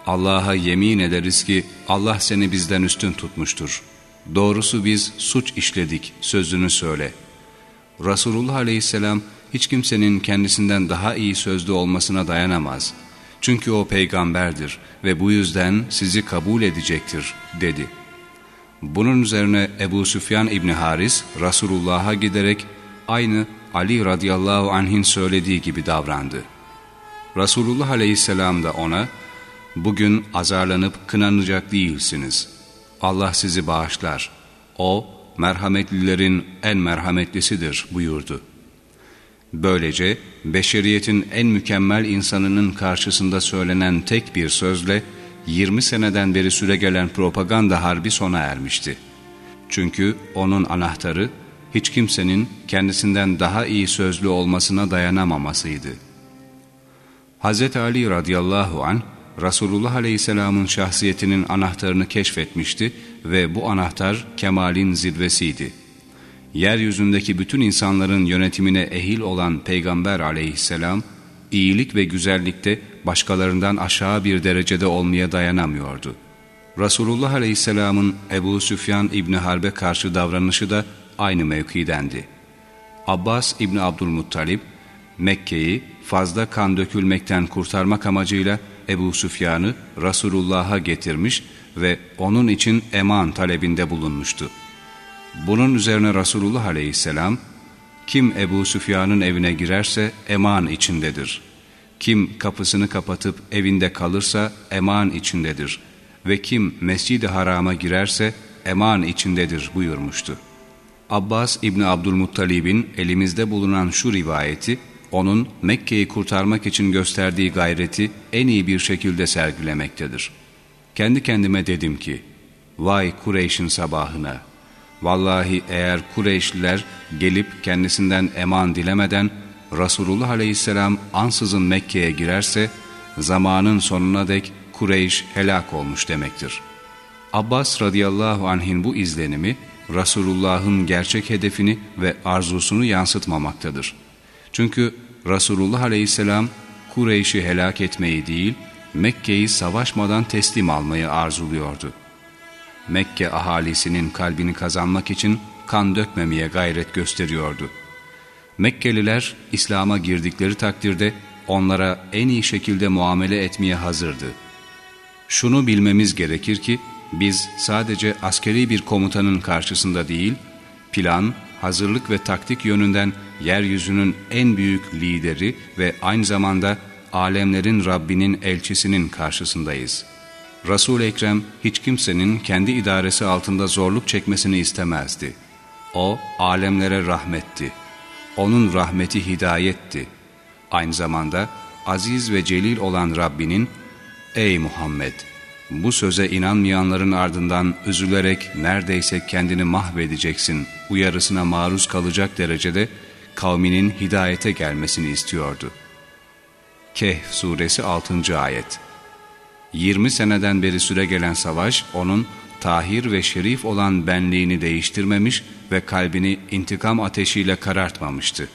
Allah'a yemin ederiz ki Allah seni bizden üstün tutmuştur. Doğrusu biz suç işledik sözünü söyle. Resulullah Aleyhisselam hiç kimsenin kendisinden daha iyi sözlü olmasına dayanamaz. Çünkü o peygamberdir ve bu yüzden sizi kabul edecektir dedi.'' Bunun üzerine Ebu Süfyan İbni Haris Resulullah'a giderek aynı Ali radıyallahu anh'in söylediği gibi davrandı. Resulullah aleyhisselam da ona bugün azarlanıp kınanacak değilsiniz. Allah sizi bağışlar. O merhametlilerin en merhametlisidir buyurdu. Böylece beşeriyetin en mükemmel insanının karşısında söylenen tek bir sözle 20 seneden beri süre gelen propaganda harbi sona ermişti. Çünkü onun anahtarı hiç kimsenin kendisinden daha iyi sözlü olmasına dayanamamasıydı. Hz. Ali radıyallahu an Resulullah aleyhisselamın şahsiyetinin anahtarını keşfetmişti ve bu anahtar kemalin zirvesiydi. Yeryüzündeki bütün insanların yönetimine ehil olan Peygamber aleyhisselam, iyilik ve güzellikte başkalarından aşağı bir derecede olmaya dayanamıyordu. Resulullah Aleyhisselam'ın Ebu Süfyan İbni Harbe karşı davranışı da aynı mevkidendi. Abbas İbni Abdülmuttalip, Mekke'yi fazla kan dökülmekten kurtarmak amacıyla Ebu Süfyan'ı Resulullah'a getirmiş ve onun için eman talebinde bulunmuştu. Bunun üzerine Resulullah Aleyhisselam, kim Ebu Süfyan'ın evine girerse eman içindedir. Kim kapısını kapatıp evinde kalırsa eman içindedir. Ve kim mescid-i harama girerse eman içindedir buyurmuştu. Abbas İbni Abdülmuttalib'in elimizde bulunan şu rivayeti, onun Mekke'yi kurtarmak için gösterdiği gayreti en iyi bir şekilde sergilemektedir. Kendi kendime dedim ki, vay Kureyş'in sabahına! Vallahi eğer Kureyşliler gelip kendisinden eman dilemeden Resulullah aleyhisselam ansızın Mekke'ye girerse zamanın sonuna dek Kureyş helak olmuş demektir. Abbas radıyallahu anh'in bu izlenimi Resulullah'ın gerçek hedefini ve arzusunu yansıtmamaktadır. Çünkü Resulullah aleyhisselam Kureyş'i helak etmeyi değil, Mekke'yi savaşmadan teslim almayı arzuluyordu. Mekke ahalisinin kalbini kazanmak için kan dökmemeye gayret gösteriyordu. Mekkeliler İslam'a girdikleri takdirde onlara en iyi şekilde muamele etmeye hazırdı. Şunu bilmemiz gerekir ki biz sadece askeri bir komutanın karşısında değil, plan, hazırlık ve taktik yönünden yeryüzünün en büyük lideri ve aynı zamanda alemlerin Rabbinin elçisinin karşısındayız.'' Resul-i Ekrem hiç kimsenin kendi idaresi altında zorluk çekmesini istemezdi. O alemlere rahmetti. Onun rahmeti hidayetti. Aynı zamanda aziz ve celil olan Rabbinin Ey Muhammed! Bu söze inanmayanların ardından üzülerek neredeyse kendini mahvedeceksin uyarısına maruz kalacak derecede kavminin hidayete gelmesini istiyordu. Kehf suresi 6. ayet 20 seneden beri süre gelen savaş onun tahir ve şerif olan benliğini değiştirmemiş ve kalbini intikam ateşiyle karartmamıştı.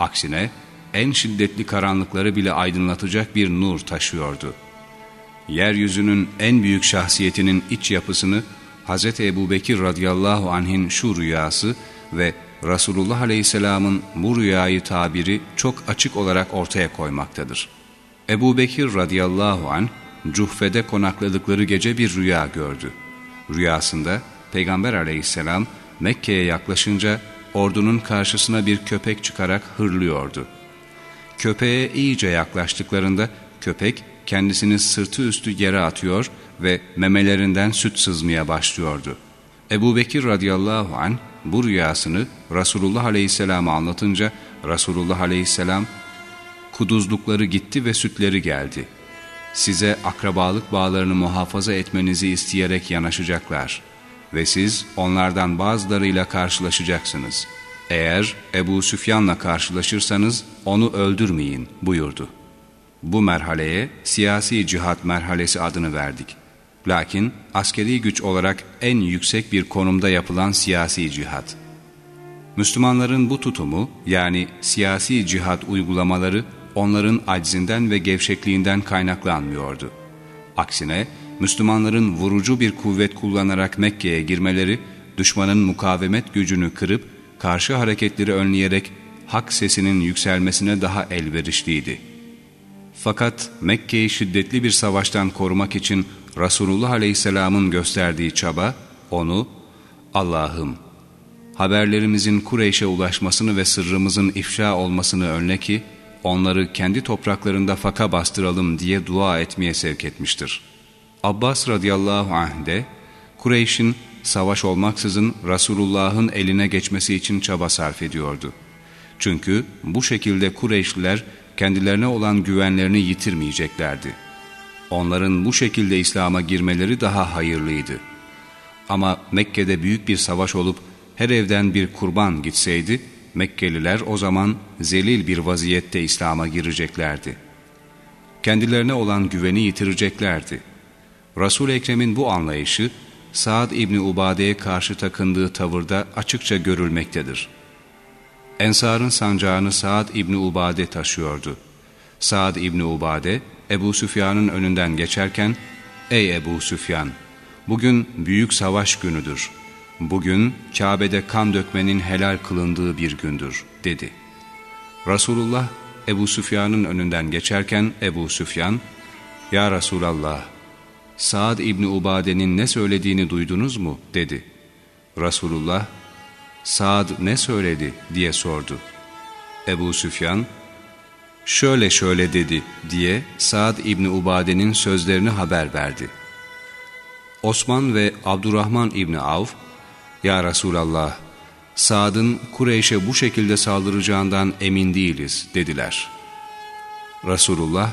Aksine en şiddetli karanlıkları bile aydınlatacak bir nur taşıyordu. Yeryüzünün en büyük şahsiyetinin iç yapısını Hz. Ebu Bekir radıyallahu anh'in şu rüyası ve Resulullah aleyhisselamın bu rüyayı tabiri çok açık olarak ortaya koymaktadır. Ebu Bekir radıyallahu anh Cuhfe'de konakladıkları gece bir rüya gördü. Rüyasında Peygamber aleyhisselam Mekke'ye yaklaşınca ordunun karşısına bir köpek çıkarak hırlıyordu. Köpeğe iyice yaklaştıklarında köpek kendisini sırtı üstü yere atıyor ve memelerinden süt sızmaya başlıyordu. Ebu Bekir radıyallahu an bu rüyasını Resulullah Aleyhisselam'a anlatınca Resulullah Aleyhisselam kuduzlukları gitti ve sütleri geldi. Size akrabalık bağlarını muhafaza etmenizi isteyerek yanaşacaklar ve siz onlardan bazılarıyla karşılaşacaksınız. Eğer Ebu Süfyan'la karşılaşırsanız onu öldürmeyin buyurdu. Bu merhaleye siyasi cihat merhalesi adını verdik. Lakin askeri güç olarak en yüksek bir konumda yapılan siyasi cihat. Müslümanların bu tutumu yani siyasi cihat uygulamaları onların aczinden ve gevşekliğinden kaynaklanmıyordu. Aksine Müslümanların vurucu bir kuvvet kullanarak Mekke'ye girmeleri düşmanın mukavemet gücünü kırıp karşı hareketleri önleyerek hak sesinin yükselmesine daha elverişliydi. Fakat Mekke'yi şiddetli bir savaştan korumak için Resulullah Aleyhisselam'ın gösterdiği çaba onu Allah'ım haberlerimizin Kureyş'e ulaşmasını ve sırrımızın ifşa olmasını önle ki onları kendi topraklarında faka bastıralım diye dua etmeye sevk etmiştir. Abbas radıyallahu anh de Kureyş'in savaş olmaksızın Resulullah'ın eline geçmesi için çaba sarf ediyordu. Çünkü bu şekilde Kureyşliler kendilerine olan güvenlerini yitirmeyeceklerdi. Onların bu şekilde İslam'a girmeleri daha hayırlıydı. Ama Mekke'de büyük bir savaş olup her evden bir kurban gitseydi, Mekkeliler o zaman zelil bir vaziyette İslam'a gireceklerdi. Kendilerine olan güveni yitireceklerdi. Resul-i Ekrem'in bu anlayışı, Saad İbni Ubade'ye karşı takındığı tavırda açıkça görülmektedir. Ensar'ın sancağını Saad İbni Ubade taşıyordu. Saad İbni Ubade, Ebu Süfyan'ın önünden geçerken, ''Ey Ebu Süfyan, bugün büyük savaş günüdür. Bugün Kabe'de kan dökmenin helal kılındığı bir gündür.'' dedi. Resulullah, Ebu Süfyan'ın önünden geçerken Ebu Süfyan, ''Ya Resulallah, Saad İbni Ubade'nin ne söylediğini duydunuz mu?'' dedi. Resulullah, Saad ne söyledi diye sordu. Ebu Süfyan, şöyle şöyle dedi diye Saad İbni Ubade'nin sözlerini haber verdi. Osman ve Abdurrahman İbni Avf, Ya Resulallah, Saad'ın Kureyş'e bu şekilde saldıracağından emin değiliz dediler. Resulullah,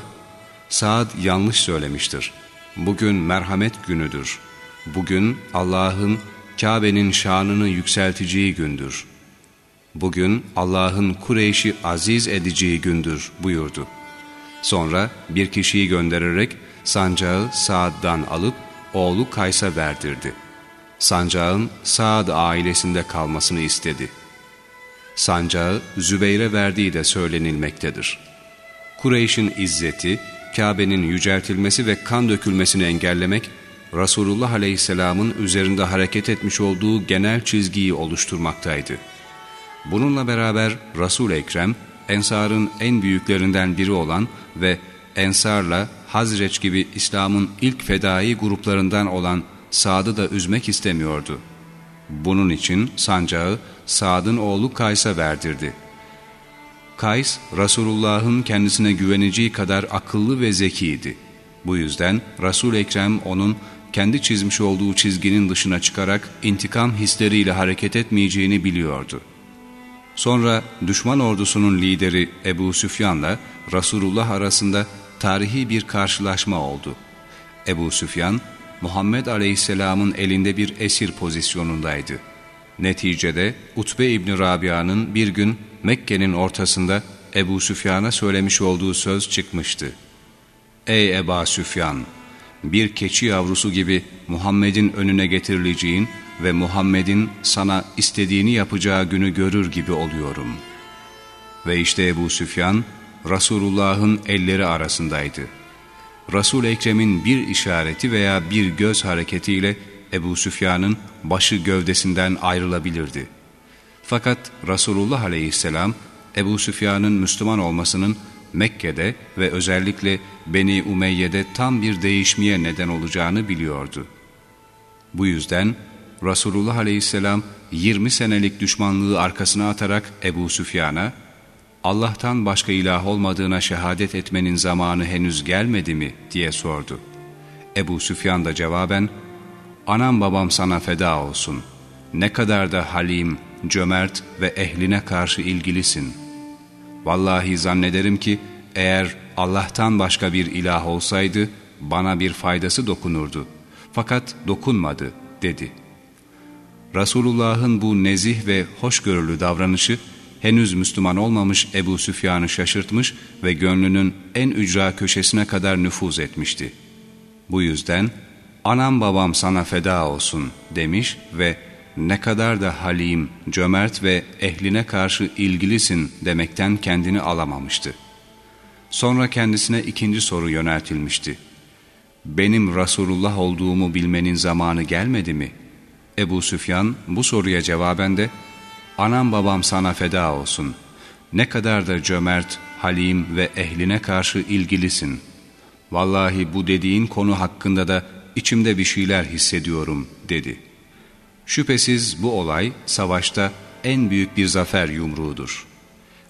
Saad yanlış söylemiştir. Bugün merhamet günüdür. Bugün Allah'ın Kabe'nin şanını yükselteceği gündür. Bugün Allah'ın Kureyş'i aziz edeceği gündür buyurdu. Sonra bir kişiyi göndererek sancağı Saad'dan alıp oğlu Kays'a verdirdi. Sancağın Saad ailesinde kalmasını istedi. Sancağı Zübeyre verdiği de söylenilmektedir. Kureyş'in izzeti, Kabe'nin yüceltilmesi ve kan dökülmesini engellemek Resulullah Aleyhisselam'ın üzerinde hareket etmiş olduğu genel çizgiyi oluşturmaktaydı. Bununla beraber Resul Ekrem, Ensar'ın en büyüklerinden biri olan ve Ensar'la Hazreç gibi İslam'ın ilk fedai gruplarından olan Sad'ı da üzmek istemiyordu. Bunun için sancağı Sad'ın oğlu Kays'a verdirdi. Kays, Resulullah'ın kendisine güveneceği kadar akıllı ve zekiydi. Bu yüzden Resul Ekrem onun kendi çizmiş olduğu çizginin dışına çıkarak intikam hisleriyle hareket etmeyeceğini biliyordu. Sonra düşman ordusunun lideri Ebu Süfyan'la Resulullah arasında tarihi bir karşılaşma oldu. Ebu Süfyan, Muhammed Aleyhisselam'ın elinde bir esir pozisyonundaydı. Neticede Utbe İbni Rabia'nın bir gün Mekke'nin ortasında Ebu Süfyan'a söylemiş olduğu söz çıkmıştı. Ey Eba Süfyan! bir keçi yavrusu gibi Muhammed'in önüne getirileceğin ve Muhammed'in sana istediğini yapacağı günü görür gibi oluyorum. Ve işte Ebu Süfyan, Resulullah'ın elleri arasındaydı. Resul Ekrem'in bir işareti veya bir göz hareketiyle Ebu Süfyan'ın başı gövdesinden ayrılabilirdi. Fakat Resulullah aleyhisselam Ebu Süfyan'ın Müslüman olmasının Mekke'de ve özellikle Beni Umeyye'de tam bir değişmeye neden olacağını biliyordu. Bu yüzden Resulullah Aleyhisselam 20 senelik düşmanlığı arkasına atarak Ebu Süfyan'a Allah'tan başka ilah olmadığına şehadet etmenin zamanı henüz gelmedi mi diye sordu. Ebu Süfyan da cevaben anam babam sana feda olsun ne kadar da halim cömert ve ehline karşı ilgilisin. Vallahi zannederim ki eğer Allah'tan başka bir ilah olsaydı bana bir faydası dokunurdu. Fakat dokunmadı dedi. Resulullah'ın bu nezih ve hoşgörülü davranışı henüz Müslüman olmamış Ebu Süfyan'ı şaşırtmış ve gönlünün en ücra köşesine kadar nüfuz etmişti. Bu yüzden anam babam sana feda olsun demiş ve ne kadar da halim, cömert ve ehline karşı ilgilisin demekten kendini alamamıştı. Sonra kendisine ikinci soru yöneltilmişti. Benim Resulullah olduğumu bilmenin zamanı gelmedi mi? Ebu Süfyan bu soruya cevaben de Anam babam sana feda olsun. Ne kadar da cömert, halim ve ehline karşı ilgilisin. Vallahi bu dediğin konu hakkında da içimde bir şeyler hissediyorum dedi. Şüphesiz bu olay savaşta en büyük bir zafer yumruğudur.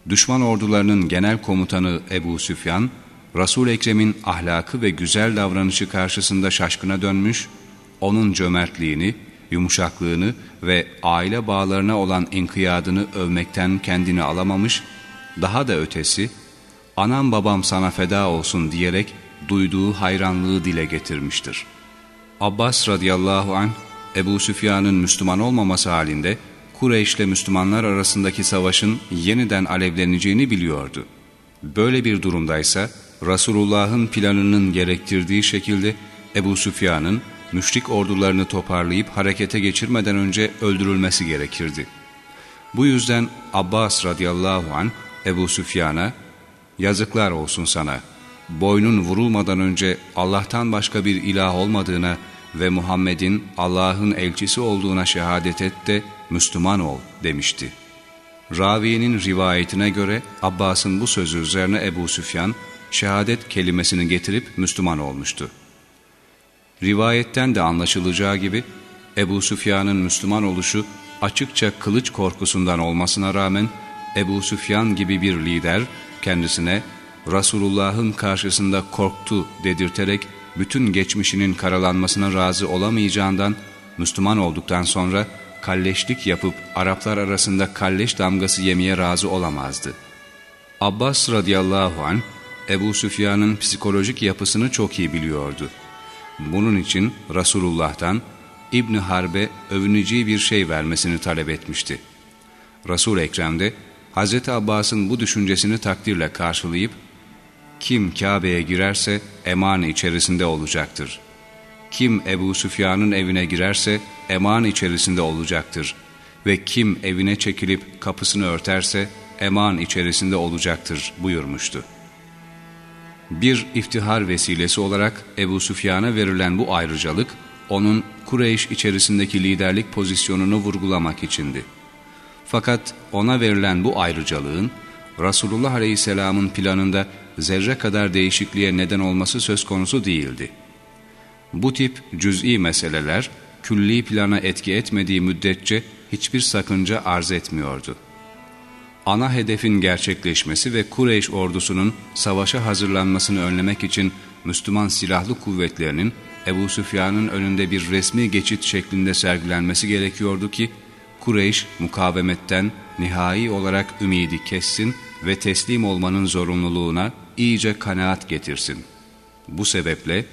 Düşman ordularının genel komutanı Ebu Süfyan, Resul Ekrem'in ahlakı ve güzel davranışı karşısında şaşkına dönmüş, onun cömertliğini, yumuşaklığını ve aile bağlarına olan inkiyadını övmekten kendini alamamış, daha da ötesi, anam babam sana feda olsun diyerek duyduğu hayranlığı dile getirmiştir. Abbas radıyallahu anh, Ebu Süfyan'ın Müslüman olmaması halinde Kureyş ile Müslümanlar arasındaki savaşın yeniden alevleneceğini biliyordu. Böyle bir durumdaysa Resulullah'ın planının gerektirdiği şekilde Ebu Süfyan'ın müşrik ordularını toparlayıp harekete geçirmeden önce öldürülmesi gerekirdi. Bu yüzden Abbas radıyallahu an Ebu Süfyan'a yazıklar olsun sana boynun vurulmadan önce Allah'tan başka bir ilah olmadığına ve Muhammed'in Allah'ın elçisi olduğuna şehadet et de Müslüman ol demişti. Raviye'nin rivayetine göre Abbas'ın bu sözü üzerine Ebu Süfyan şehadet kelimesini getirip Müslüman olmuştu. Rivayetten de anlaşılacağı gibi Ebu Süfyan'ın Müslüman oluşu açıkça kılıç korkusundan olmasına rağmen Ebu Süfyan gibi bir lider kendisine Resulullah'ın karşısında korktu dedirterek bütün geçmişinin karalanmasına razı olamayacağından Müslüman olduktan sonra kalleşlik yapıp Araplar arasında kalleş damgası yemeye razı olamazdı. Abbas radıyallahu an Ebu Süfyan'ın psikolojik yapısını çok iyi biliyordu. Bunun için Resulullah'tan İbn Harbe övüneceği bir şey vermesini talep etmişti. Resul Ekrem de Hz. Abbas'ın bu düşüncesini takdirle karşılayıp kim Kabe'ye girerse eman içerisinde olacaktır. Kim Ebu Süfyan'ın evine girerse eman içerisinde olacaktır. Ve kim evine çekilip kapısını örterse eman içerisinde olacaktır buyurmuştu. Bir iftihar vesilesi olarak Ebu Süfyan'a verilen bu ayrıcalık, onun Kureyş içerisindeki liderlik pozisyonunu vurgulamak içindi. Fakat ona verilen bu ayrıcalığın, Resulullah Aleyhisselam'ın planında zerre kadar değişikliğe neden olması söz konusu değildi. Bu tip cüz'i meseleler, külli plana etki etmediği müddetçe hiçbir sakınca arz etmiyordu ana hedefin gerçekleşmesi ve Kureyş ordusunun savaşa hazırlanmasını önlemek için Müslüman silahlı kuvvetlerinin Ebu Süfyan'ın önünde bir resmi geçit şeklinde sergilenmesi gerekiyordu ki Kureyş mukavemetten nihai olarak ümidi kessin ve teslim olmanın zorunluluğuna iyice kanaat getirsin. Bu sebeple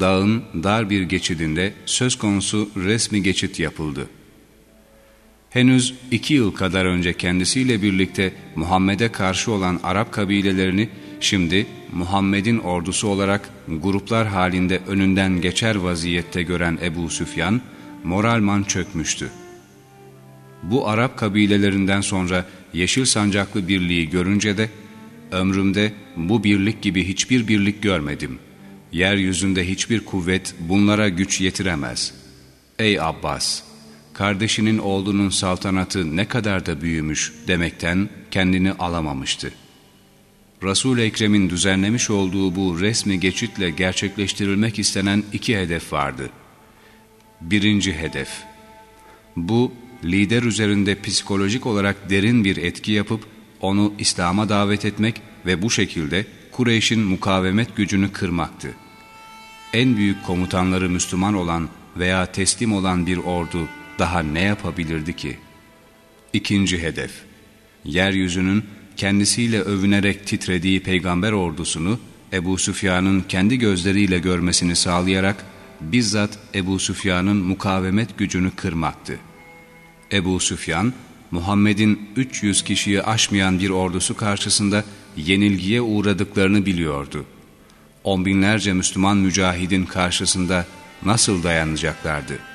dağın dar bir geçidinde söz konusu resmi geçit yapıldı. Henüz iki yıl kadar önce kendisiyle birlikte Muhammed'e karşı olan Arap kabilelerini şimdi Muhammed'in ordusu olarak gruplar halinde önünden geçer vaziyette gören Ebu Süfyan moralman çökmüştü. Bu Arap kabilelerinden sonra yeşil sancaklı birliği görünce de ömrümde bu birlik gibi hiçbir birlik görmedim. Yeryüzünde hiçbir kuvvet bunlara güç yetiremez. Ey Abbas! Kardeşinin oğlunun saltanatı ne kadar da büyümüş demekten kendini alamamıştı. resul Ekrem'in düzenlemiş olduğu bu resmi geçitle gerçekleştirilmek istenen iki hedef vardı. Birinci hedef. Bu, lider üzerinde psikolojik olarak derin bir etki yapıp onu İslam'a davet etmek ve bu şekilde Kureyş'in mukavemet gücünü kırmaktı. En büyük komutanları Müslüman olan veya teslim olan bir ordu daha ne yapabilirdi ki? İkinci hedef Yeryüzünün kendisiyle övünerek titrediği peygamber ordusunu Ebu Süfyan'ın kendi gözleriyle görmesini sağlayarak bizzat Ebu Süfyan'ın mukavemet gücünü kırmaktı. Ebu Süfyan, Muhammed'in 300 kişiyi aşmayan bir ordusu karşısında yenilgiye uğradıklarını biliyordu. On binlerce Müslüman mücahidin karşısında nasıl dayanacaklardı?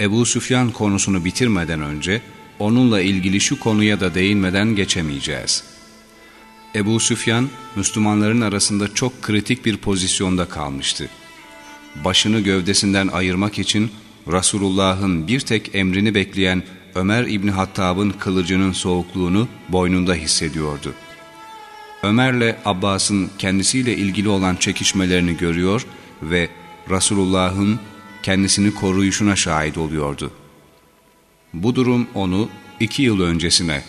Ebu Süfyan konusunu bitirmeden önce onunla ilgili şu konuya da değinmeden geçemeyeceğiz. Ebu Süfyan, Müslümanların arasında çok kritik bir pozisyonda kalmıştı. Başını gövdesinden ayırmak için Resulullah'ın bir tek emrini bekleyen Ömer İbni Hattab'ın kılıcının soğukluğunu boynunda hissediyordu. Ömer'le Abbas'ın kendisiyle ilgili olan çekişmelerini görüyor ve Resulullah'ın kendisini koruyuşuna şahit oluyordu. Bu durum onu iki yıl öncesine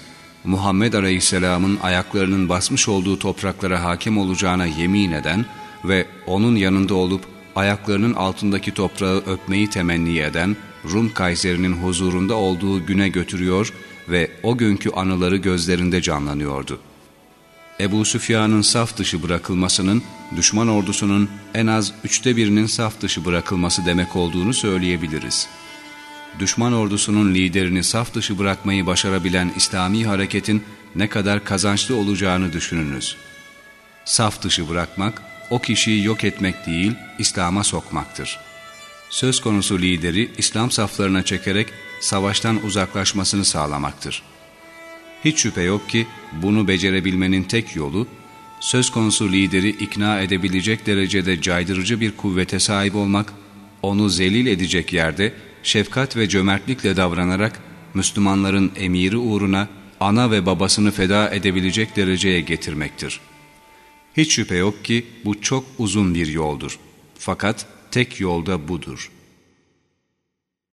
Muhammed Aleyhisselam'ın ayaklarının basmış olduğu topraklara hakim olacağına yemin eden ve onun yanında olup ayaklarının altındaki toprağı öpmeyi temenni eden Rum Kayseri'nin huzurunda olduğu güne götürüyor ve o günkü anıları gözlerinde canlanıyordu. Ebu Süfyan'ın saf dışı bırakılmasının düşman ordusunun en az üçte birinin saf dışı bırakılması demek olduğunu söyleyebiliriz. Düşman ordusunun liderini saf dışı bırakmayı başarabilen İslami hareketin ne kadar kazançlı olacağını düşününüz. Saf dışı bırakmak, o kişiyi yok etmek değil, İslam'a sokmaktır. Söz konusu lideri İslam saflarına çekerek savaştan uzaklaşmasını sağlamaktır. Hiç şüphe yok ki bunu becerebilmenin tek yolu, söz konusu lideri ikna edebilecek derecede caydırıcı bir kuvvete sahip olmak, onu zelil edecek yerde şefkat ve cömertlikle davranarak Müslümanların emiri uğruna ana ve babasını feda edebilecek dereceye getirmektir. Hiç şüphe yok ki bu çok uzun bir yoldur. Fakat tek yolda budur.''